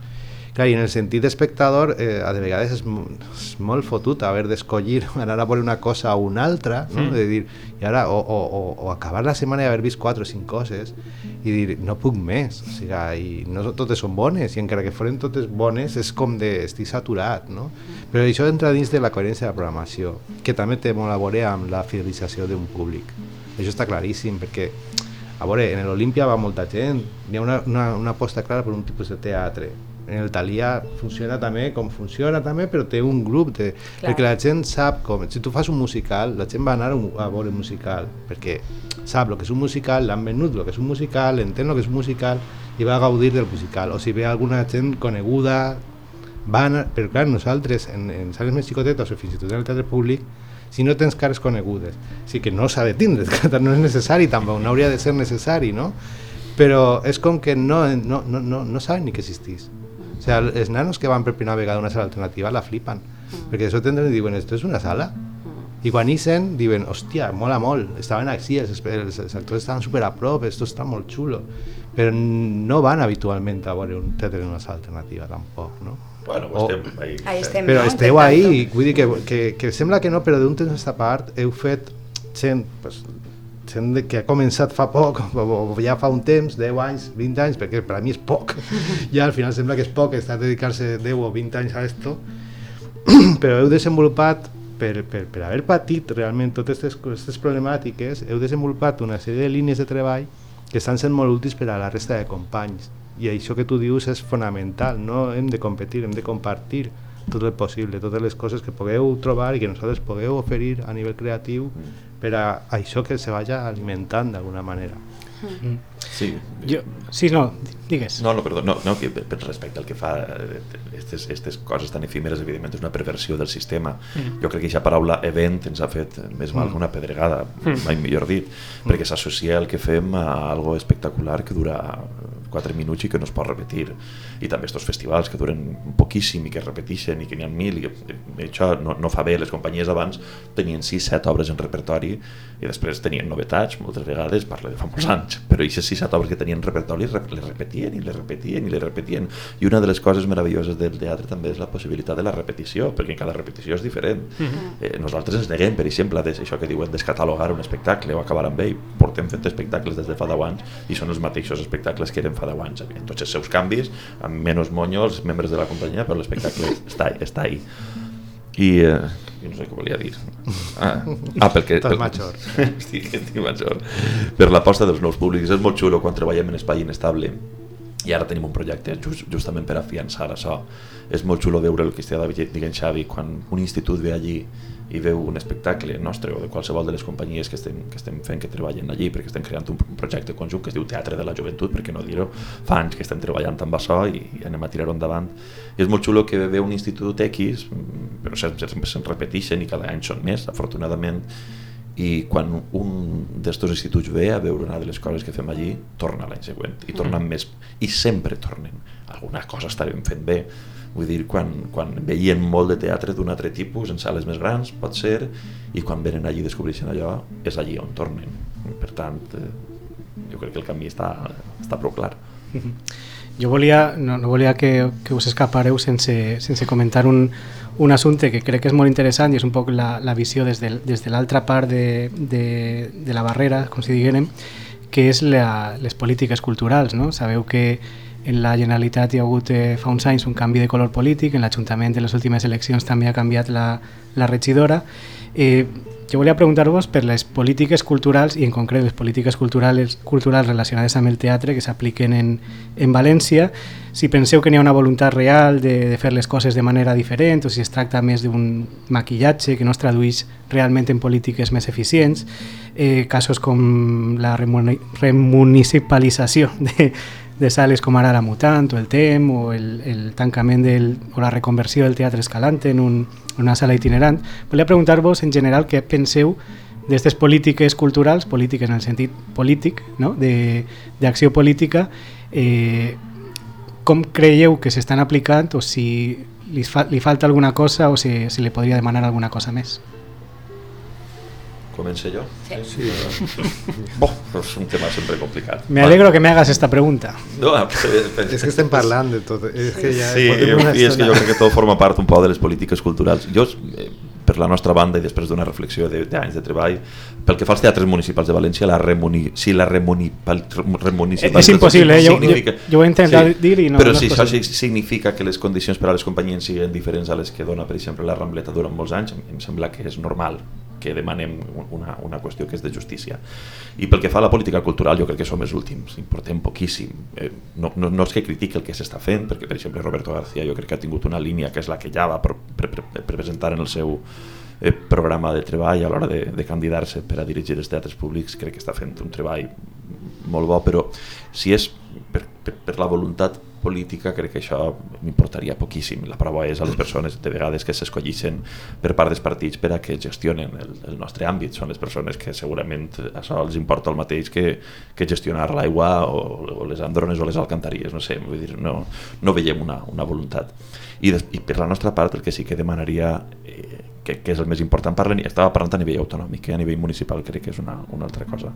Clar, i en el sentit espectador, eh, a de vegades és, és molt fotut haver d'escollir anar a veure una cosa o una altra, no? Mm. de dir, i ara, o, o, o, o acabar la setmana i haver vist quatre o cinc coses i dir, no puc més, o sigui, i no totes són bones, i encara que foren totes bones és com de, estic saturat, no? Però això entra dins de la coherència de la programació, que també té molt a veure amb la fidelització d'un públic. Això està claríssim, perquè a veure, en l'Olimpia va molta gent, hi ha una, una, una aposta clara per un tipus de teatre, en el Talià funciona també com funciona també, però té un grup de... Clar. perquè la gent sap com... Si tu fas un musical, la gent va anar a veure un musical, perquè sap el que és un musical, l'han venut el que és un musical, entén el que és un musical i va gaudir del musical. O si ve alguna gent coneguda, van... Però clar, nosaltres, en, en sales més xicotetes o fins i tot en el teatre públic, si no tens cares conegudes, sí que no s'ha de tindre, no és necessari tampoc, no hauria de ser necessari, no? Però és com que no, no, no, no, no saben ni que existís. O sigui, els nanos que van per primera vegada a una sala alternativa la flipen, mm. perquè això tenen i diuen, esto és una sala? Mm. I quan isen, diuen, hòstia, mola molt, estaven així, els, els, els actors estaven super a prop, esto està molt xulo, però no van habitualment a veure un teatre en una sala alternativa tampoc, no? Bueno, o, estem ahí. ahí estem, però no? esteu ahí, vull dir que, que, que sembla que no, però d'un temps a aquesta part heu fet gent, pues, que ha començat fa poc, o ja fa un temps, 10 anys, 20 anys, perquè per a mi és poc, ja al final sembla que és poc estar dedicar-se 10 o 20 anys a esto, però heu desenvolupat, per, per, per haver patit realment totes aquestes problemàtiques, heu desenvolupat una sèrie de línies de treball que estan sent molt útils per a la resta de companys. I això que tu dius és fonamental, no hem de competir, hem de compartir tot el possible, totes les coses que pugueu trobar i que nosaltres pugueu oferir a nivell creatiu per a això que se vaya alimentant d'alguna manera. Mm. Sí. Jo, sí, no, digues. No, no, perdó, no, no que respecte al que fa aquestes coses tan efímeres, evidentment és una perversió del sistema. Mm. Jo crec que aquesta paraula event ens ha fet més mal mm. que una pedregada, mm. mai millor dit, mm. perquè s'associa el que fem a algo espectacular que dura 4 minuts i que no es pot repetir i també aquests festivals que duren poquíssim i que es repeteixen i que n'hi ha mil i això no, no fa bé, les companyies abans tenien 6-7 obres en repertori i després tenien novetats, moltes vegades parla de fa molts anys, però aquestes 6-7 obres que tenien en repertori les repetien i les repetien i les repetien. I una de les coses meravelloses del teatre també és la possibilitat de la repetició perquè cada repetició és diferent. Mm -hmm. eh, nosaltres ens neguem, per exemple, des, això que diuen descatalogar un espectacle o acabar amb ell. Portem fent espectacles des de fa 10 anys i són els mateixos espectacles que eren fa 10 anys. En tots els seus canvis, amb menys monyo els membres de la companyia, però l'espectacle està, està ahí i eh, jo no sé què volia dir. Ah, ah perquè Estàs major. Estic, estic major. Per l'aposta dels nous públics és molt xulo quan treballem en espai inestable. I ara tenim un projecte just, justament per afiançar això. És molt xulo veure el que estia dient Xavi quan un institut ve allí i veu un espectacle nostre o de qualsevol de les companyies que estem, que estem fent que treballen allí perquè estem creant un projecte conjunt que es diu Teatre de la Joventut, perquè no dir-ho, fa anys que estem treballant amb això i, i anem a tirar-ho endavant. I és molt xulo que ve un institut X, però se'n se repeteixen i cada any són més, afortunadament, i quan un d'estos instituts ve a veure una de les coses que fem allí, torna l'any següent, i tornen mm. més, i sempre tornen. Alguna cosa estarem fent bé, Vull dir, quan, quan veien molt de teatre d'un altre tipus, en sales més grans, pot ser, i quan venen allí i descobreixen allò, és allí on tornen. Per tant, eh, jo crec que el camí està, està prou clar. Jo volia, no, no volia que, que us escapareu sense, sense comentar un, un assumpte que crec que és molt interessant i és un poc la, la visió des de, des de l'altra part de, de, de la barrera, com si diguem, que és la, les polítiques culturals. No? Sabeu que en la Generalitat hi ha hagut eh, fa uns anys un canvi de color polític, en l'Ajuntament de les últimes eleccions també ha canviat la, la regidora. Eh, jo volia preguntar-vos per les polítiques culturals i en concret les polítiques culturals, culturals relacionades amb el teatre que s'apliquen en, en València, si penseu que n'hi ha una voluntat real de, de fer les coses de manera diferent o si es tracta més d'un maquillatge que no es tradueix realment en polítiques més eficients, eh, casos com la remunicipalització de, de sales com ara la Mutant o el TEM o el, el tancament del, o la reconversió del Teatre Escalante en, un, en una sala itinerant. Volia preguntar-vos en general què penseu d'aquestes polítiques culturals, polítiques en el sentit polític, no? d'acció política, eh, com creieu que s'estan aplicant o si li, fa, li falta alguna cosa o si, si li podria demanar alguna cosa més? Comencé yo. Sí. sí. Bo, es un tema siempre complicado. Me alegro que me hagas esta pregunta. No, es que estem parlant de tot. És que ja sí, i és que jo crec que tot forma part un poc de les polítiques culturals. Jo, eh, per la nostra banda i després d'una reflexió d'anys de, de treball, pel que fa als teatres municipals de València, la remuni, si la remunicipalització... És impossible, eh? jo, significa, jo, jo ho he intentat sí, dir i no Però no si això significa que les condicions per a les companyies siguin diferents a les que dona, per exemple, la Rambleta durant molts anys, em sembla que és normal que demanem una, una qüestió que és de justícia. I pel que fa a la política cultural, jo crec que som els últims, importem poquíssim. Eh, no, no, no és que critiqui el que s'està fent, perquè, per exemple, Roberto García jo crec que ha tingut una línia que és la que ja va pre, pre, pre, presentar en el seu eh, programa de treball a l'hora de, de candidatar-se per a dirigir els teatres públics, crec que està fent un treball molt bo, però si és per, per, per la voluntat política crec que això m'importaria poquíssim. La prova és a les persones de vegades que s'escollixen per part dels partits per a que gestionen el, el nostre àmbit. Són les persones que segurament això els importa el mateix que, que gestionar l'aigua o, o les andrones o les alcantaries. No sé, vull dir, no, no veiem una, una voluntat. I, des, I per la nostra part el que sí que demanaria eh, que, que és el més important, parlen, estava parlant a nivell autonòmic, eh? a nivell municipal crec que és una, una altra cosa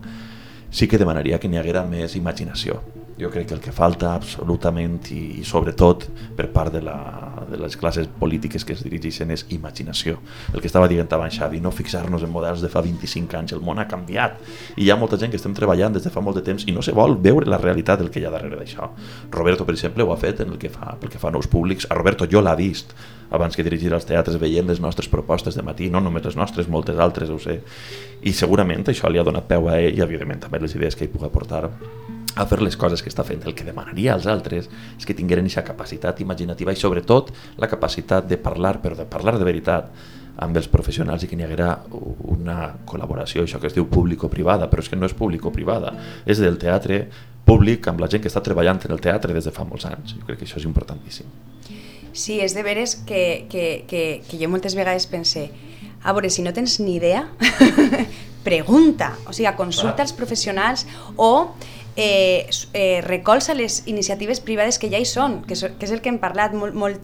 sí que demanaria que n'hi haguera més imaginació. Jo crec que el que falta absolutament i, i sobretot per part de, la, de les classes polítiques que es dirigeixen és imaginació. El que estava dient abans Xavi, no fixar-nos en models de fa 25 anys, el món ha canviat i hi ha molta gent que estem treballant des de fa molt de temps i no se vol veure la realitat del que hi ha darrere d'això. Roberto, per exemple, ho ha fet en el que fa, pel que fa nous públics. A Roberto jo l'ha vist abans que dirigir als teatres veient les nostres propostes de matí, no només les nostres, moltes altres, ho sé. I segurament això li ha donat peu a ell i evidentment també les idees que ell pugui aportar a fer les coses que està fent. El que demanaria als altres és que tingueren aquesta capacitat imaginativa i sobretot la capacitat de parlar, però de parlar de veritat amb els professionals i que n'hi haguera un, una col·laboració, això que es diu público-privada, però és que no és público-privada, és del teatre públic amb la gent que està treballant en el teatre des de fa molts anys. Jo crec que això és importantíssim. Sí, és de veres que, que, que, que jo moltes vegades pense a veure, si no tens ni idea, pregunta, o sigui, consulta als professionals o eh, eh, recolza les iniciatives privades que ja hi són, que, so, que és el que hem parlat molt, molt,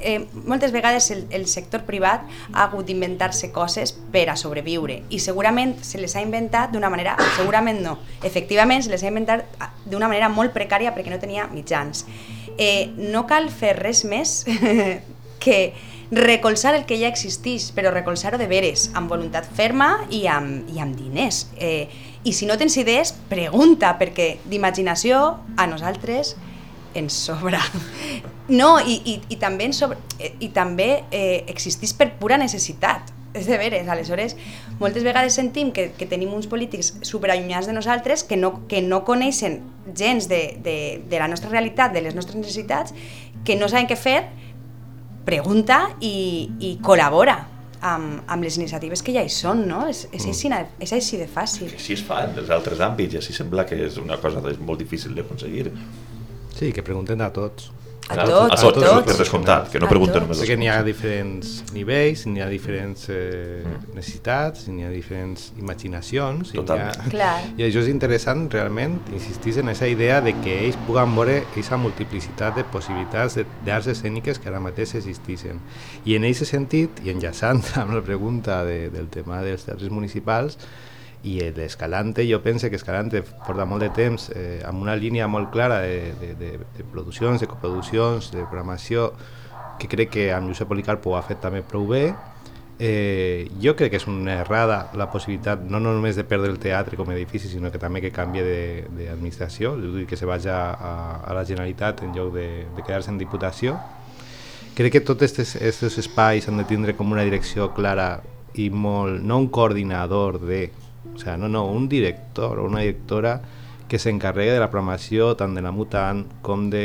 eh, moltes vegades el, el sector privat ha hagut d'inventar-se coses per a sobreviure i segurament se les ha inventat d'una manera, segurament no, efectivament se les ha inventat d'una manera molt precària perquè no tenia mitjans. Eh, no cal fer res més que recolzar el que ja existeix, però recolzar-ho de veres, amb voluntat ferma i amb, i amb diners. Eh, I si no tens idees, pregunta, perquè d'imaginació a nosaltres ens sobra. No, i, i, i també, en sobre, eh, i també eh, existís per pura necessitat. És de veres, aleshores, moltes vegades sentim que, que tenim uns polítics superallunyats de nosaltres que no, que no coneixen gens de, de, de la nostra realitat, de les nostres necessitats, que no saben què fer, pregunta i, i col·labora amb, amb les iniciatives que ja hi són, no? És, és, mm. així, és així de fàcil. Així es fa en els altres àmbits i així sembla que és una cosa molt difícil d'aconseguir. Sí, que pregunten a tots. A tots, a tots, a tots. per descomptat, que no pregunten només que n'hi ha diferents nivells, n'hi ha diferents eh, Mm. necessitats, n'hi ha diferents imaginacions. i. Ha... Clar. I això és interessant, realment, insistir en aquesta idea de que ells puguen veure aquesta multiplicitat de possibilitats de- d'arts escèniques que ara mateix existeixen. I en aquest sentit, i enllaçant amb la pregunta de, del tema dels teatres municipals, i l'Escalante, jo penso que Escalante porta molt de temps eh, amb una línia molt clara de, de, de, de produccions, de coproduccions, de programació, que crec que amb Josep Policarpo ho ha fet també prou bé. Eh, jo crec que és una errada la possibilitat no només de perdre el teatre com a edifici, sinó que també que canvie de- d'administració, és dir, que se vagi a, a la Generalitat en lloc de, de quedar-se en Diputació. Crec que tots aquests espais han de tindre com una direcció clara i molt, no un coordinador de, o sea, no, no, un director o una directora que s'encarregui de la programació tant de la Mutant com de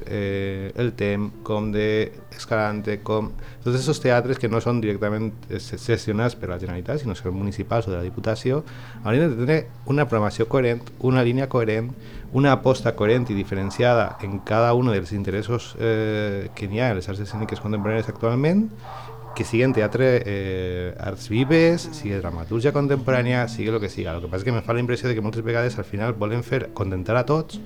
eh, el TEM, com de Escalante, com tots aquests teatres que no són directament gestionats per la Generalitat, sinó són municipals o de la Diputació, haurien de tenir una programació coherent, una línia coherent, una aposta coherent i diferenciada en cada un dels interessos eh, que n'hi ha en les arts escèniques contemporànies actualment que siguen teatre eh, arts vives, sigui dramaturgia contemporània, sigui el que siga. El que passa és que me fa la impressió de que moltes vegades al final volen fer contentar a tots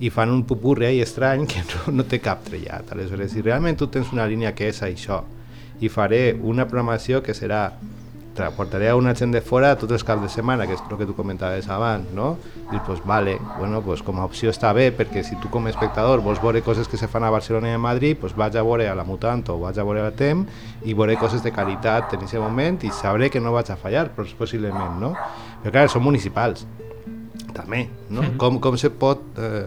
i fan un pupurri ahí estrany que no, no té cap trellat. Aleshores, si realment tu tens una línia que és això i faré una programació que serà te la portaré a una gent de fora tots els caps de setmana, que és el que tu comentaves abans, no? I pues vale, bueno, pues com a opció està bé, perquè si tu com a espectador vols veure coses que se fan a Barcelona i a Madrid, pues vaig a veure a la Mutant o vaig a veure a la TEM i veuré coses de qualitat en aquest moment i sabré que no vaig a fallar, pues, possiblement, no? Però clar, són municipals, també, no? Com, com se pot eh,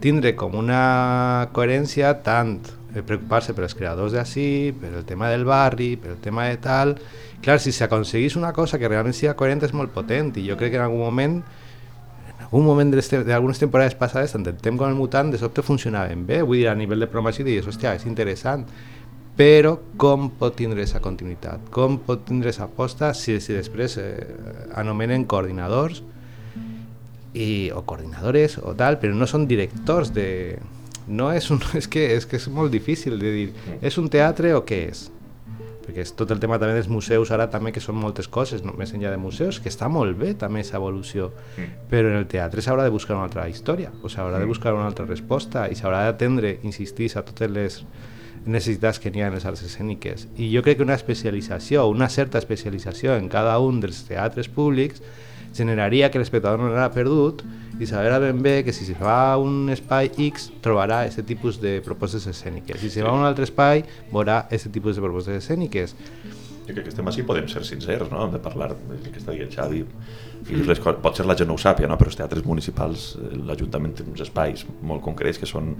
tindre com una coherència tant eh, preocupar-se per els creadors d'ací, per el tema del barri, per el tema de tal... Clar, si s'aconseguís una cosa que realment sigui coherent és molt potent i jo crec que en algun moment en algun moment d'algunes temporades passades, tant el temps com el mutant, de sobte funcionaven bé, vull dir, a nivell de programació dius, hòstia, és interessant, però com pot tindre aquesta continuïtat? Com pot tindre aquesta aposta si, si després eh, anomenen coordinadors i, o coordinadores o tal, però no són directors de... No és, un, és, que, és que és molt difícil de dir, és un teatre o què és? Perquè és tot el tema també dels museus ara també que són moltes coses, no? més enllà de museus, que està molt bé també aquesta evolució, però en el teatre s'haurà de buscar una altra història, o s'haurà de buscar una altra resposta i s'haurà d'atendre, insistir a totes les necessitats que n'hi ha en les arts escèniques. I jo crec que una especialització, una certa especialització en cada un dels teatres públics generaria que l'espectador no anara perdut i sabrà ben bé que si se va a un espai X trobarà aquest tipus de propostes escèniques. Si se va a un altre espai veurà aquest tipus de propostes escèniques. Jo crec que estem així podem ser sincers, no? Hem de parlar del que està dient Xavi. I les coses, pot ser la gent no ho sàpia, no? però els teatres municipals, eh, l'Ajuntament té uns espais molt concrets que són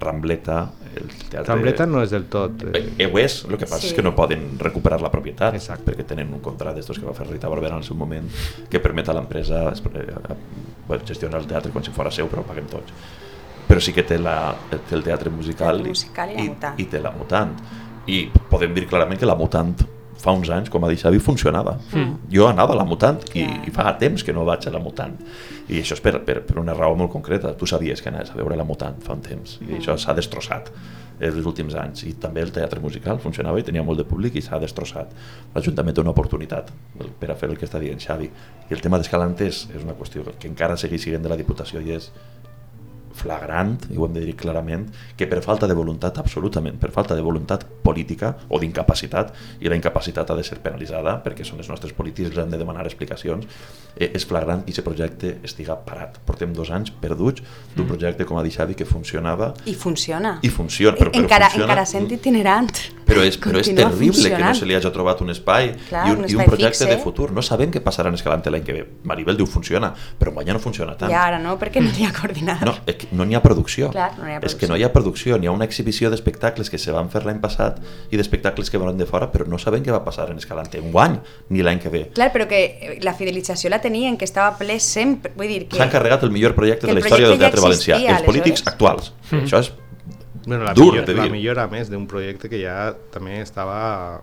Rambleta, el teatre... Rambleta no és del tot... Eh, Eh, ho és, el que passa Sí. és que no poden recuperar la propietat Exacte. perquè tenen un contracte d'estos que va fer Rita Barberà en el seu moment que permet a l'empresa gestionar el teatre com si fos seu però ho paguem tots però sí que té, la, té el teatre musical, Teatre musical i la i, Mutant. i té la mutant i podem dir clarament que la mutant fa uns anys, com ha dit Xavi, funcionava. Mm. Jo anava a la Mutant i, Clar. i fa temps que no vaig a la Mutant. I això és per, per, per una raó molt concreta. Tu sabies que anaves a veure la Mutant fa un temps i això s'ha destrossat els últims anys. I també el teatre musical funcionava i tenia molt de públic i s'ha destrossat. L'Ajuntament té una oportunitat per a fer el que està dient Xavi. I el tema d'Escalantes és una qüestió que encara segueix sent de la Diputació i és flagrant, i ho hem de dir clarament, que per falta de voluntat, absolutament, per falta de voluntat política o d'incapacitat, i la incapacitat ha de ser penalitzada perquè són els nostres polítics que han de demanar explicacions, eh, és flagrant que aquest projecte estiga parat. Portem dos anys perduts d'un projecte, com ha dit Xavi, que funcionava I funciona. i funciona, però, però encara, funciona, encara sent itinerant. Però és, però és terrible que no se li hagi trobat un espai Clar, i, un, un i un espai projecte fixe. de futur. No sabem què passarà en Escalante l'any que ve. Maribel diu funciona, però en Guanyà no funciona tant. I ara no, perquè no hi ha coordinador. No, és que no n'hi ha producció. Clar, no hi ha És que producció. no hi ha producció, n'hi ha una exhibició d'espectacles que se van fer l'any passat i d'espectacles que venen de fora, però no sabem què va passar en Escalante en guany ni l'any que ve. Clar, però que eh, la fidelització la tenien, que estava ple sempre. Vull dir que... S'han carregat el millor projecte de la història del teatre ja valencià. existia, Els polítics aleshores. actuals. Això és Bueno, la, Dur millor, de la dir. millor, a més, d'un projecte que ja també estava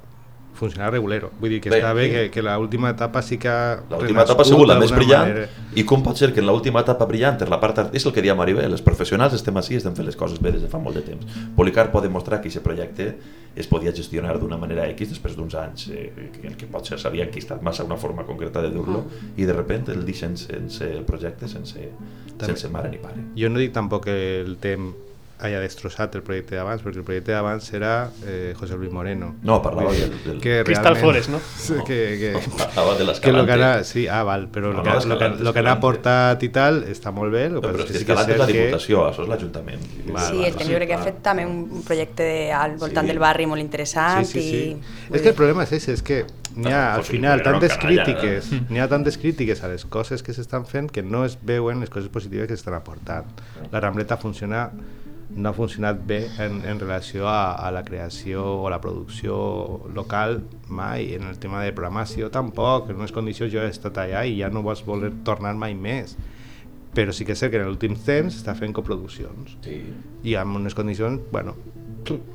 funcionant regulero. Vull dir que Bé, està bé sí. que, que l'última etapa sí que L'última etapa ha sigut la més brillant manera. i com pot ser que en l'última etapa brillant és la part art... és el que dia Maribel, els professionals estem així estem fent les coses bé des de fa molt de temps Policar pot demostrar que aquest projecte es podia gestionar d'una manera X després d'uns anys eh, el que pot ser s'havia enquistat massa una forma concreta de dur-lo i de repente el deixen sense el projecte sense, sense mare ni pare Jo no dic tampoc que el temps haya destrossat el projecte d'abans, perquè el projecte d'abans era eh, José Luis Moreno. No, parlava del- del- que Crystal Forest, no? Sí, que, que, parlava de que lo que l'Escalante ara, sí, ah, val, però No, lo que, no, lo que, Escalante, lo que n'ha Escalante. portat i tal està molt bé, el no, que però és és que que que Escalante és la és cert que... Diputació, això és l'Ajuntament sí, val, el val. Tenlibre que ha fet també un un projecte de, al voltant Sí. del barri molt interessant Sí, sí, sí. i... És que el problema és ese, és que n'hi ha al final tantes crítiques, n'hi ha tantes crítiques a les coses que s'estan fent que no es veuen les coses positives que s'estan aportant. La Rambleta funciona no ha funcionat bé en, en relació a, a la creació o la producció local mai, en el tema de programació tampoc, en unes condicions jo he estat allà i ja no vas voler tornar mai més però sí que és cert que en els últims temps està fent coproduccions sí. i amb unes condicions, bueno,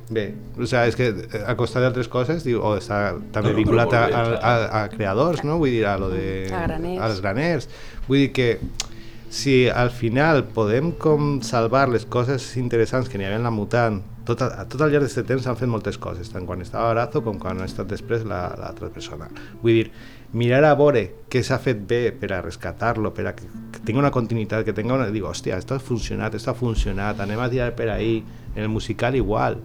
bé, o sea, és que eh, a costa d'altres coses diu, o està també No, no, vinculat a, a, a, a creadors, no? Vull dir, a lo de... A graners. als graners. Vull dir que si al final podem com salvar les coses que n'hi havia la mutant, tot, a, tot al llarg d'aquest temps s'han fet moltes coses, tant quan estava Barazo com quan ha estat després la- l'altra persona. Vull dir, mirar a veure què s'ha fet bé per a rescatar-lo, per a que, que tingui una continuïtat, que tinga una... Digo, hòstia, esto ha funcionat, esto ha funcionat, anem a tirar per ahí, en el musical igual.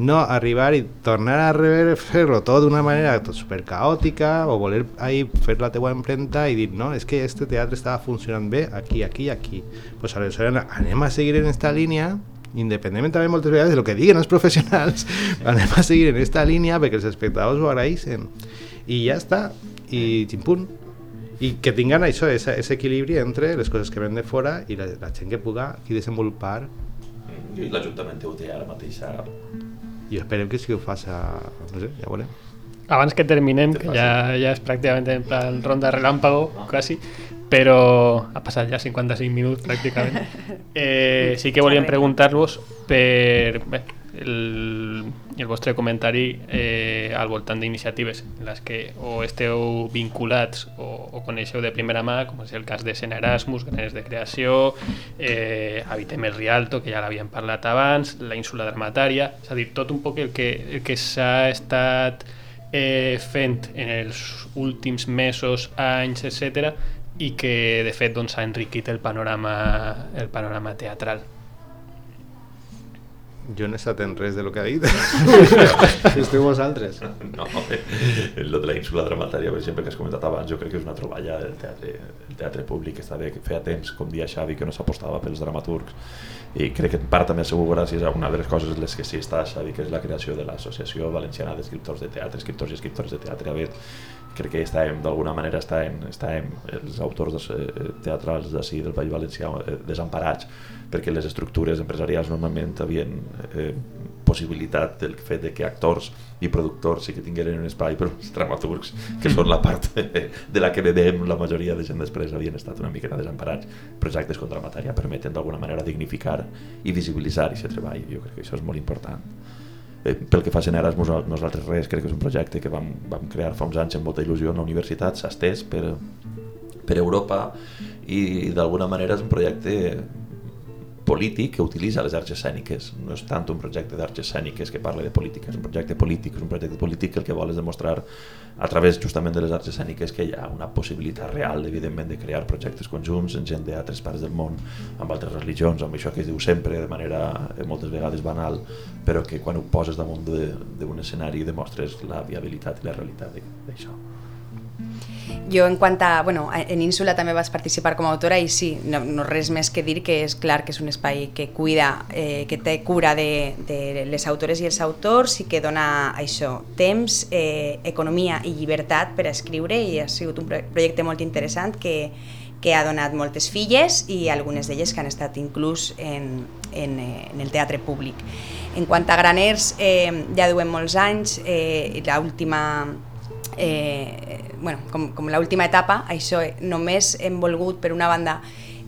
No arribar i tornar a rever fer-ho tot d'una manera super caòtica o voler ahí fer la teua empremta i dir, no, és que este teatre estava funcionant bé aquí, aquí i aquí. Pues aleshores anem a seguir en esta línia independentment també moltes vegades de lo que diguen els professionals, anem a seguir en esta línia perquè els espectadors ho agraeixen. I ja està, i ximpunt. I que tinguin això, aquest equilibri entre les coses que ven de fora i la, la gent que puga aquí desenvolupar i l'Ajuntament ho té ara mateix a- i esperem que sí que ho faci, no sé, ja veurem. Abans que terminem, que ja, ja és pràcticament en plan ronda relàmpago, quasi, però ha passat ja 55 minuts pràcticament. Eh, sí que volíem preguntar-vos per bé, el, el vostre comentari eh, al voltant d'iniciatives en les que o esteu vinculats o, o coneixeu de primera mà, com és el cas de Sena Erasmus, Granes de Creació, eh, Habitem el Rialto, que ja l'havíem parlat abans, la Ínsula Dramatària, és a dir, tot un poc el que, el que s'ha estat eh, fent en els últims mesos, anys, etc i que de fet doncs, ha enriquit el panorama, el panorama teatral. Jo no he estat en res de lo que ha dit. Esteu vosaltres. No, el de la ínsula dramatària, per exemple, que has comentat abans, jo crec que és una troballa del teatre, el teatre públic, està bé, que feia temps, com dia Xavi, que no s'apostava pels dramaturgs, i crec que en part també sigut gràcies a una de les coses les que sí està Xavi, que és la creació de l'Associació Valenciana d'Escriptors de Teatre, escriptors i escriptores de teatre, a veure, crec que estàvem, d'alguna manera estàvem, estàvem els autors de, eh, teatrals d'ací del País Valencià eh, desemparats perquè les estructures empresarials normalment havien eh, possibilitat del fet de que actors i productors sí que tingueren un espai, però els dramaturgs, que són la part de la que bevem la majoria de gent després, havien estat una miqueta desemparats. Projectes com Dramatària permeten d'alguna manera dignificar i visibilitzar aquest treball. Jo crec que això és molt important. Eh, pel que fa a Erasmus, nosaltres res, crec que és un projecte que vam, vam crear fa uns anys amb molta il·lusió en la universitat, s'ha estès per, per Europa i d'alguna manera és un projecte polític que utilitza les arts escèniques. No és tant un projecte d'arts escèniques que parla de política, és un projecte polític, és un projecte polític que el que vol és demostrar a través justament de les arts escèniques que hi ha una possibilitat real, evidentment, de crear projectes conjunts amb gent d'altres parts del món, amb altres religions, amb això que es diu sempre de manera eh, moltes vegades banal, però que quan ho poses damunt d'un escenari demostres la viabilitat i la realitat d'això. Jo en quant a, bueno, en Ínsula també vas participar com a autora i sí, no, no res més que dir que és clar que és un espai que cuida, eh, que té cura de, de les autores i els autors i que dona això, temps, eh, economia i llibertat per a escriure i ha sigut un projecte molt interessant que, que ha donat moltes filles i algunes d'elles que han estat inclús en, en, eh, en el teatre públic. En quant a Graners, eh, ja duem molts anys, eh, l'última eh, bueno, com, com l'última etapa, això només hem volgut, per una banda,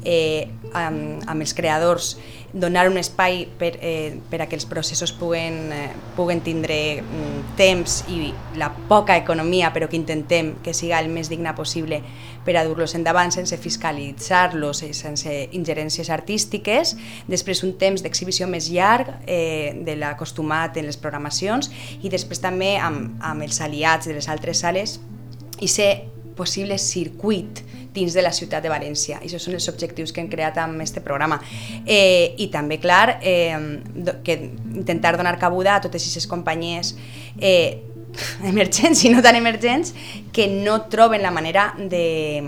eh, amb, amb els creadors donar un espai per, eh, per a que els processos puguen, eh, puguen tindre mm, temps i la poca economia, però que intentem que siga el més digna possible per a dur-los endavant sense fiscalitzar-los, eh, sense ingerències artístiques. Després un temps d'exhibició més llarg eh, de l'acostumat en les programacions i després també amb, amb els aliats de les altres sales i ser possible circuit dins de la ciutat de València. I això són els objectius que hem creat amb aquest programa. Eh, I també, clar, eh, que intentar donar cabuda a totes aquestes companyies eh, emergents i no tan emergents que no troben la manera de,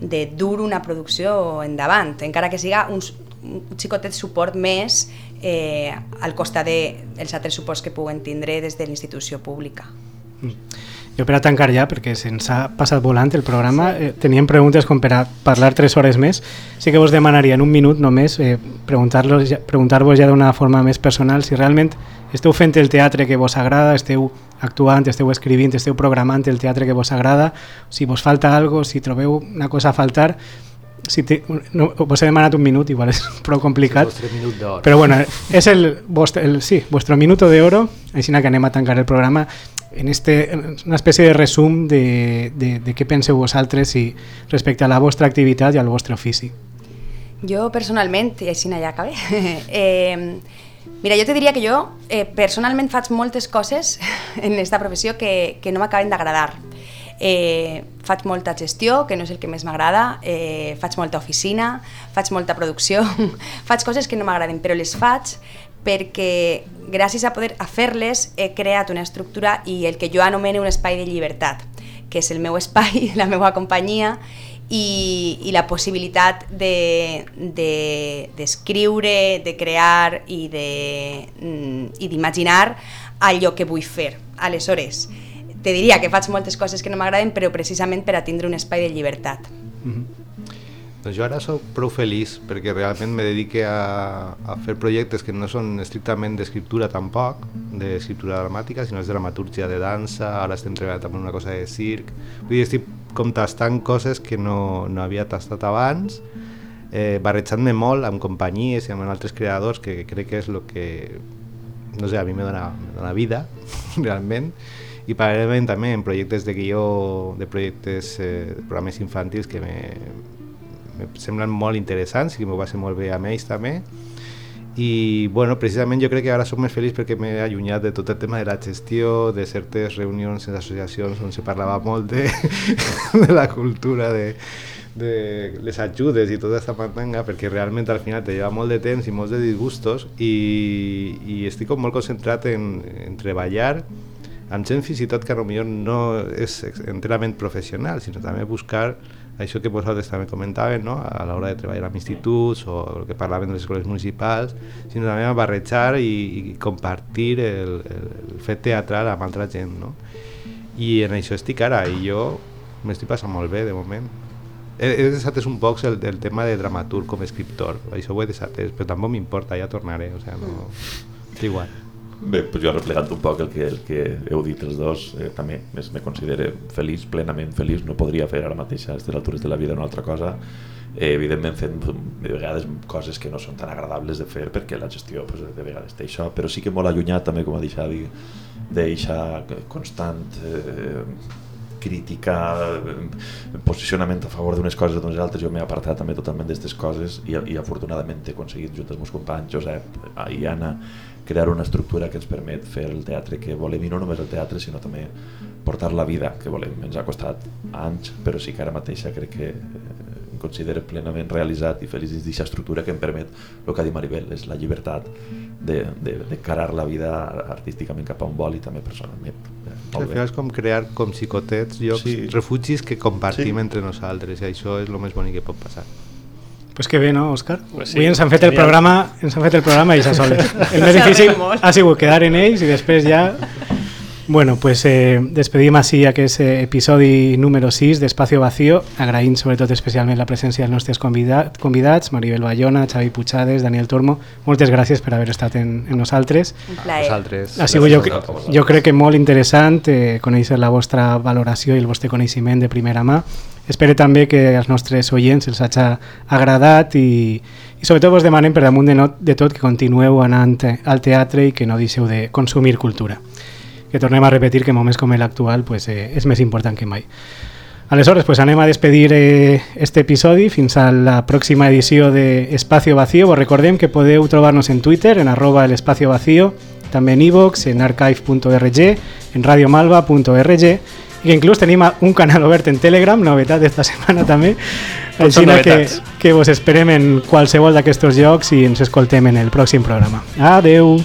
de dur una producció endavant, encara que siga un, un xicotet suport més eh, al costat dels de altres suports que puguen tindre des de l'institució pública. Mm. Jo per a tancar ja, perquè se'ns ha passat volant el programa, eh, teníem preguntes com per a parlar 3 hores més. Sí que vos demanaria en un minut només eh, preguntar-vos ja, preguntar ja d'una forma més personal si realment esteu fent el teatre que vos agrada, esteu actuant, esteu escrivint, esteu programant el teatre que vos agrada, si vos falta algo, si trobeu una cosa a faltar, si te, no, vos he demanat un minut, igual és prou complicat. Sí, minut però bueno, és el, vostre, el, sí, vuestro minuto de oro, així que anem a tancar el programa en este, una espècie de resum de, de, de què penseu vosaltres i respecte a la vostra activitat i al vostre ofici. Jo personalment, i així ja acabé, eh, mira, jo te diria que jo eh, personalment faig moltes coses en aquesta professió que, que no m'acaben d'agradar. Eh, faig molta gestió, que no és el que més m'agrada, eh, faig molta oficina, faig molta producció, faig coses que no m'agraden, però les faig perquè gràcies a poder a fer-les he creat una estructura i el que jo anomeno un espai de llibertat, que és el meu espai, la meva companyia i, i la possibilitat d'escriure, de, de, de crear i d'imaginar allò que vull fer. Aleshores, te diria que faig moltes coses que no m'agraden, però precisament per a tindre un espai de llibertat. Mm -hmm. Doncs jo ara sóc prou feliç perquè realment me dedique a, a fer projectes que no són estrictament d'escriptura tampoc, d'escriptura dramàtica, sinó és dramatúrgia de dansa, ara estem treballant amb una cosa de circ, vull dir, estic com tastant coses que no, no havia tastat abans, eh, barrejant-me molt amb companyies i amb altres creadors que crec que és el que, no sé, a mi me dona, me dona vida, realment, i paral·lelament també en projectes de guió, de projectes, eh, de programes infantils que me, semblen molt interessants i m'ho va ser molt bé amb ells també. I bueno, precisament jo crec que ara soc més feliç perquè m'he allunyat de tot el tema de la gestió, de certes reunions en associacions on se parlava molt de, de la cultura, de, de les ajudes i tota aquesta mantanga perquè realment al final te lleva molt de temps i molts de disgustos i, i estic com molt concentrat en, en treballar amb gent fins i tot que potser no és enterament professional, sinó també buscar això que vosaltres també comentàvem no? a l'hora de treballar amb instituts o el que parlaven de les escoles municipals, sinó també a barrejar i, i compartir el, el, el fet teatral amb altra gent. No? I en això estic ara i jo m'estic passant molt bé de moment. He, he desatès un poc el, el tema de dramaturg com a escriptor, això ho he desatès, però tampoc m'importa, ja tornaré, o sea, no... És igual. Bé, pues jo replegant un poc el que, el que heu dit els dos, eh, també me considero feliç, plenament feliç, no podria fer ara mateix a aquestes altures de la vida una altra cosa, eh, evidentment fent de vegades coses que no són tan agradables de fer perquè la gestió pues, de vegades té això, però sí que molt allunyat també, com dit Xavi, d'eixa constant eh, crítica, eh, posicionament a favor d'unes coses o d'unes altres, jo m'he apartat també totalment d'aquestes coses i, i afortunadament he aconseguit junt amb els meus companys Josep i Anna crear una estructura que ens permet fer el teatre que volem i no només el teatre sinó també portar la vida que volem. Ens ha costat anys, però sí que ara mateixa crec que em considero plenament realitzat i feliç dins d'aquesta estructura que em permet el que ha dit Maribel, és la llibertat de, de, de carar la vida artísticament cap a un vol i també personalment. Eh, al final és com crear com xicotets, llocs, sí. refugis que compartim sí. entre nosaltres i això és el més bonic que pot passar. Pues que bé, no, Òscar? Pues sí, Avui ens han fet el programa, ens han fet el programa i ja soles. El més difícil ha sigut quedar en ells i després ja... Bueno, pues eh, despedim així aquest eh, episodi número 6 d'Espacio Vacío, agraint sobretot especialment la presència dels nostres convidat, convidats, Maribel Bayona, Xavi Puigades, Daniel Tormo. Moltes gràcies per haver estat en, en nosaltres. Un plaer. Nosaltres. Ha sigut, jo, jo crec que molt interessant eh, conèixer la vostra valoració i el vostre coneixement de primera mà Espero també que als nostres oients els hagi agradat i, i sobretot vos demanem per damunt de, not, de tot que continueu anant al teatre i que no deixeu de consumir cultura. Que tornem a repetir que en moments com l'actual pues, eh, és més important que mai. Aleshores, pues anem a despedir eh, este episodi fins a la pròxima edició de Espacio Vacío. Vos recordem que podeu trobar-nos en Twitter, en arroba el espacio vacío, també en iVox, en archive.org, en radiomalva.org i que inclús tenim un canal obert en Telegram, novetat d'esta setmana també, així que, que vos esperem en qualsevol d'aquests jocs i ens escoltem en el pròxim programa. Adeu!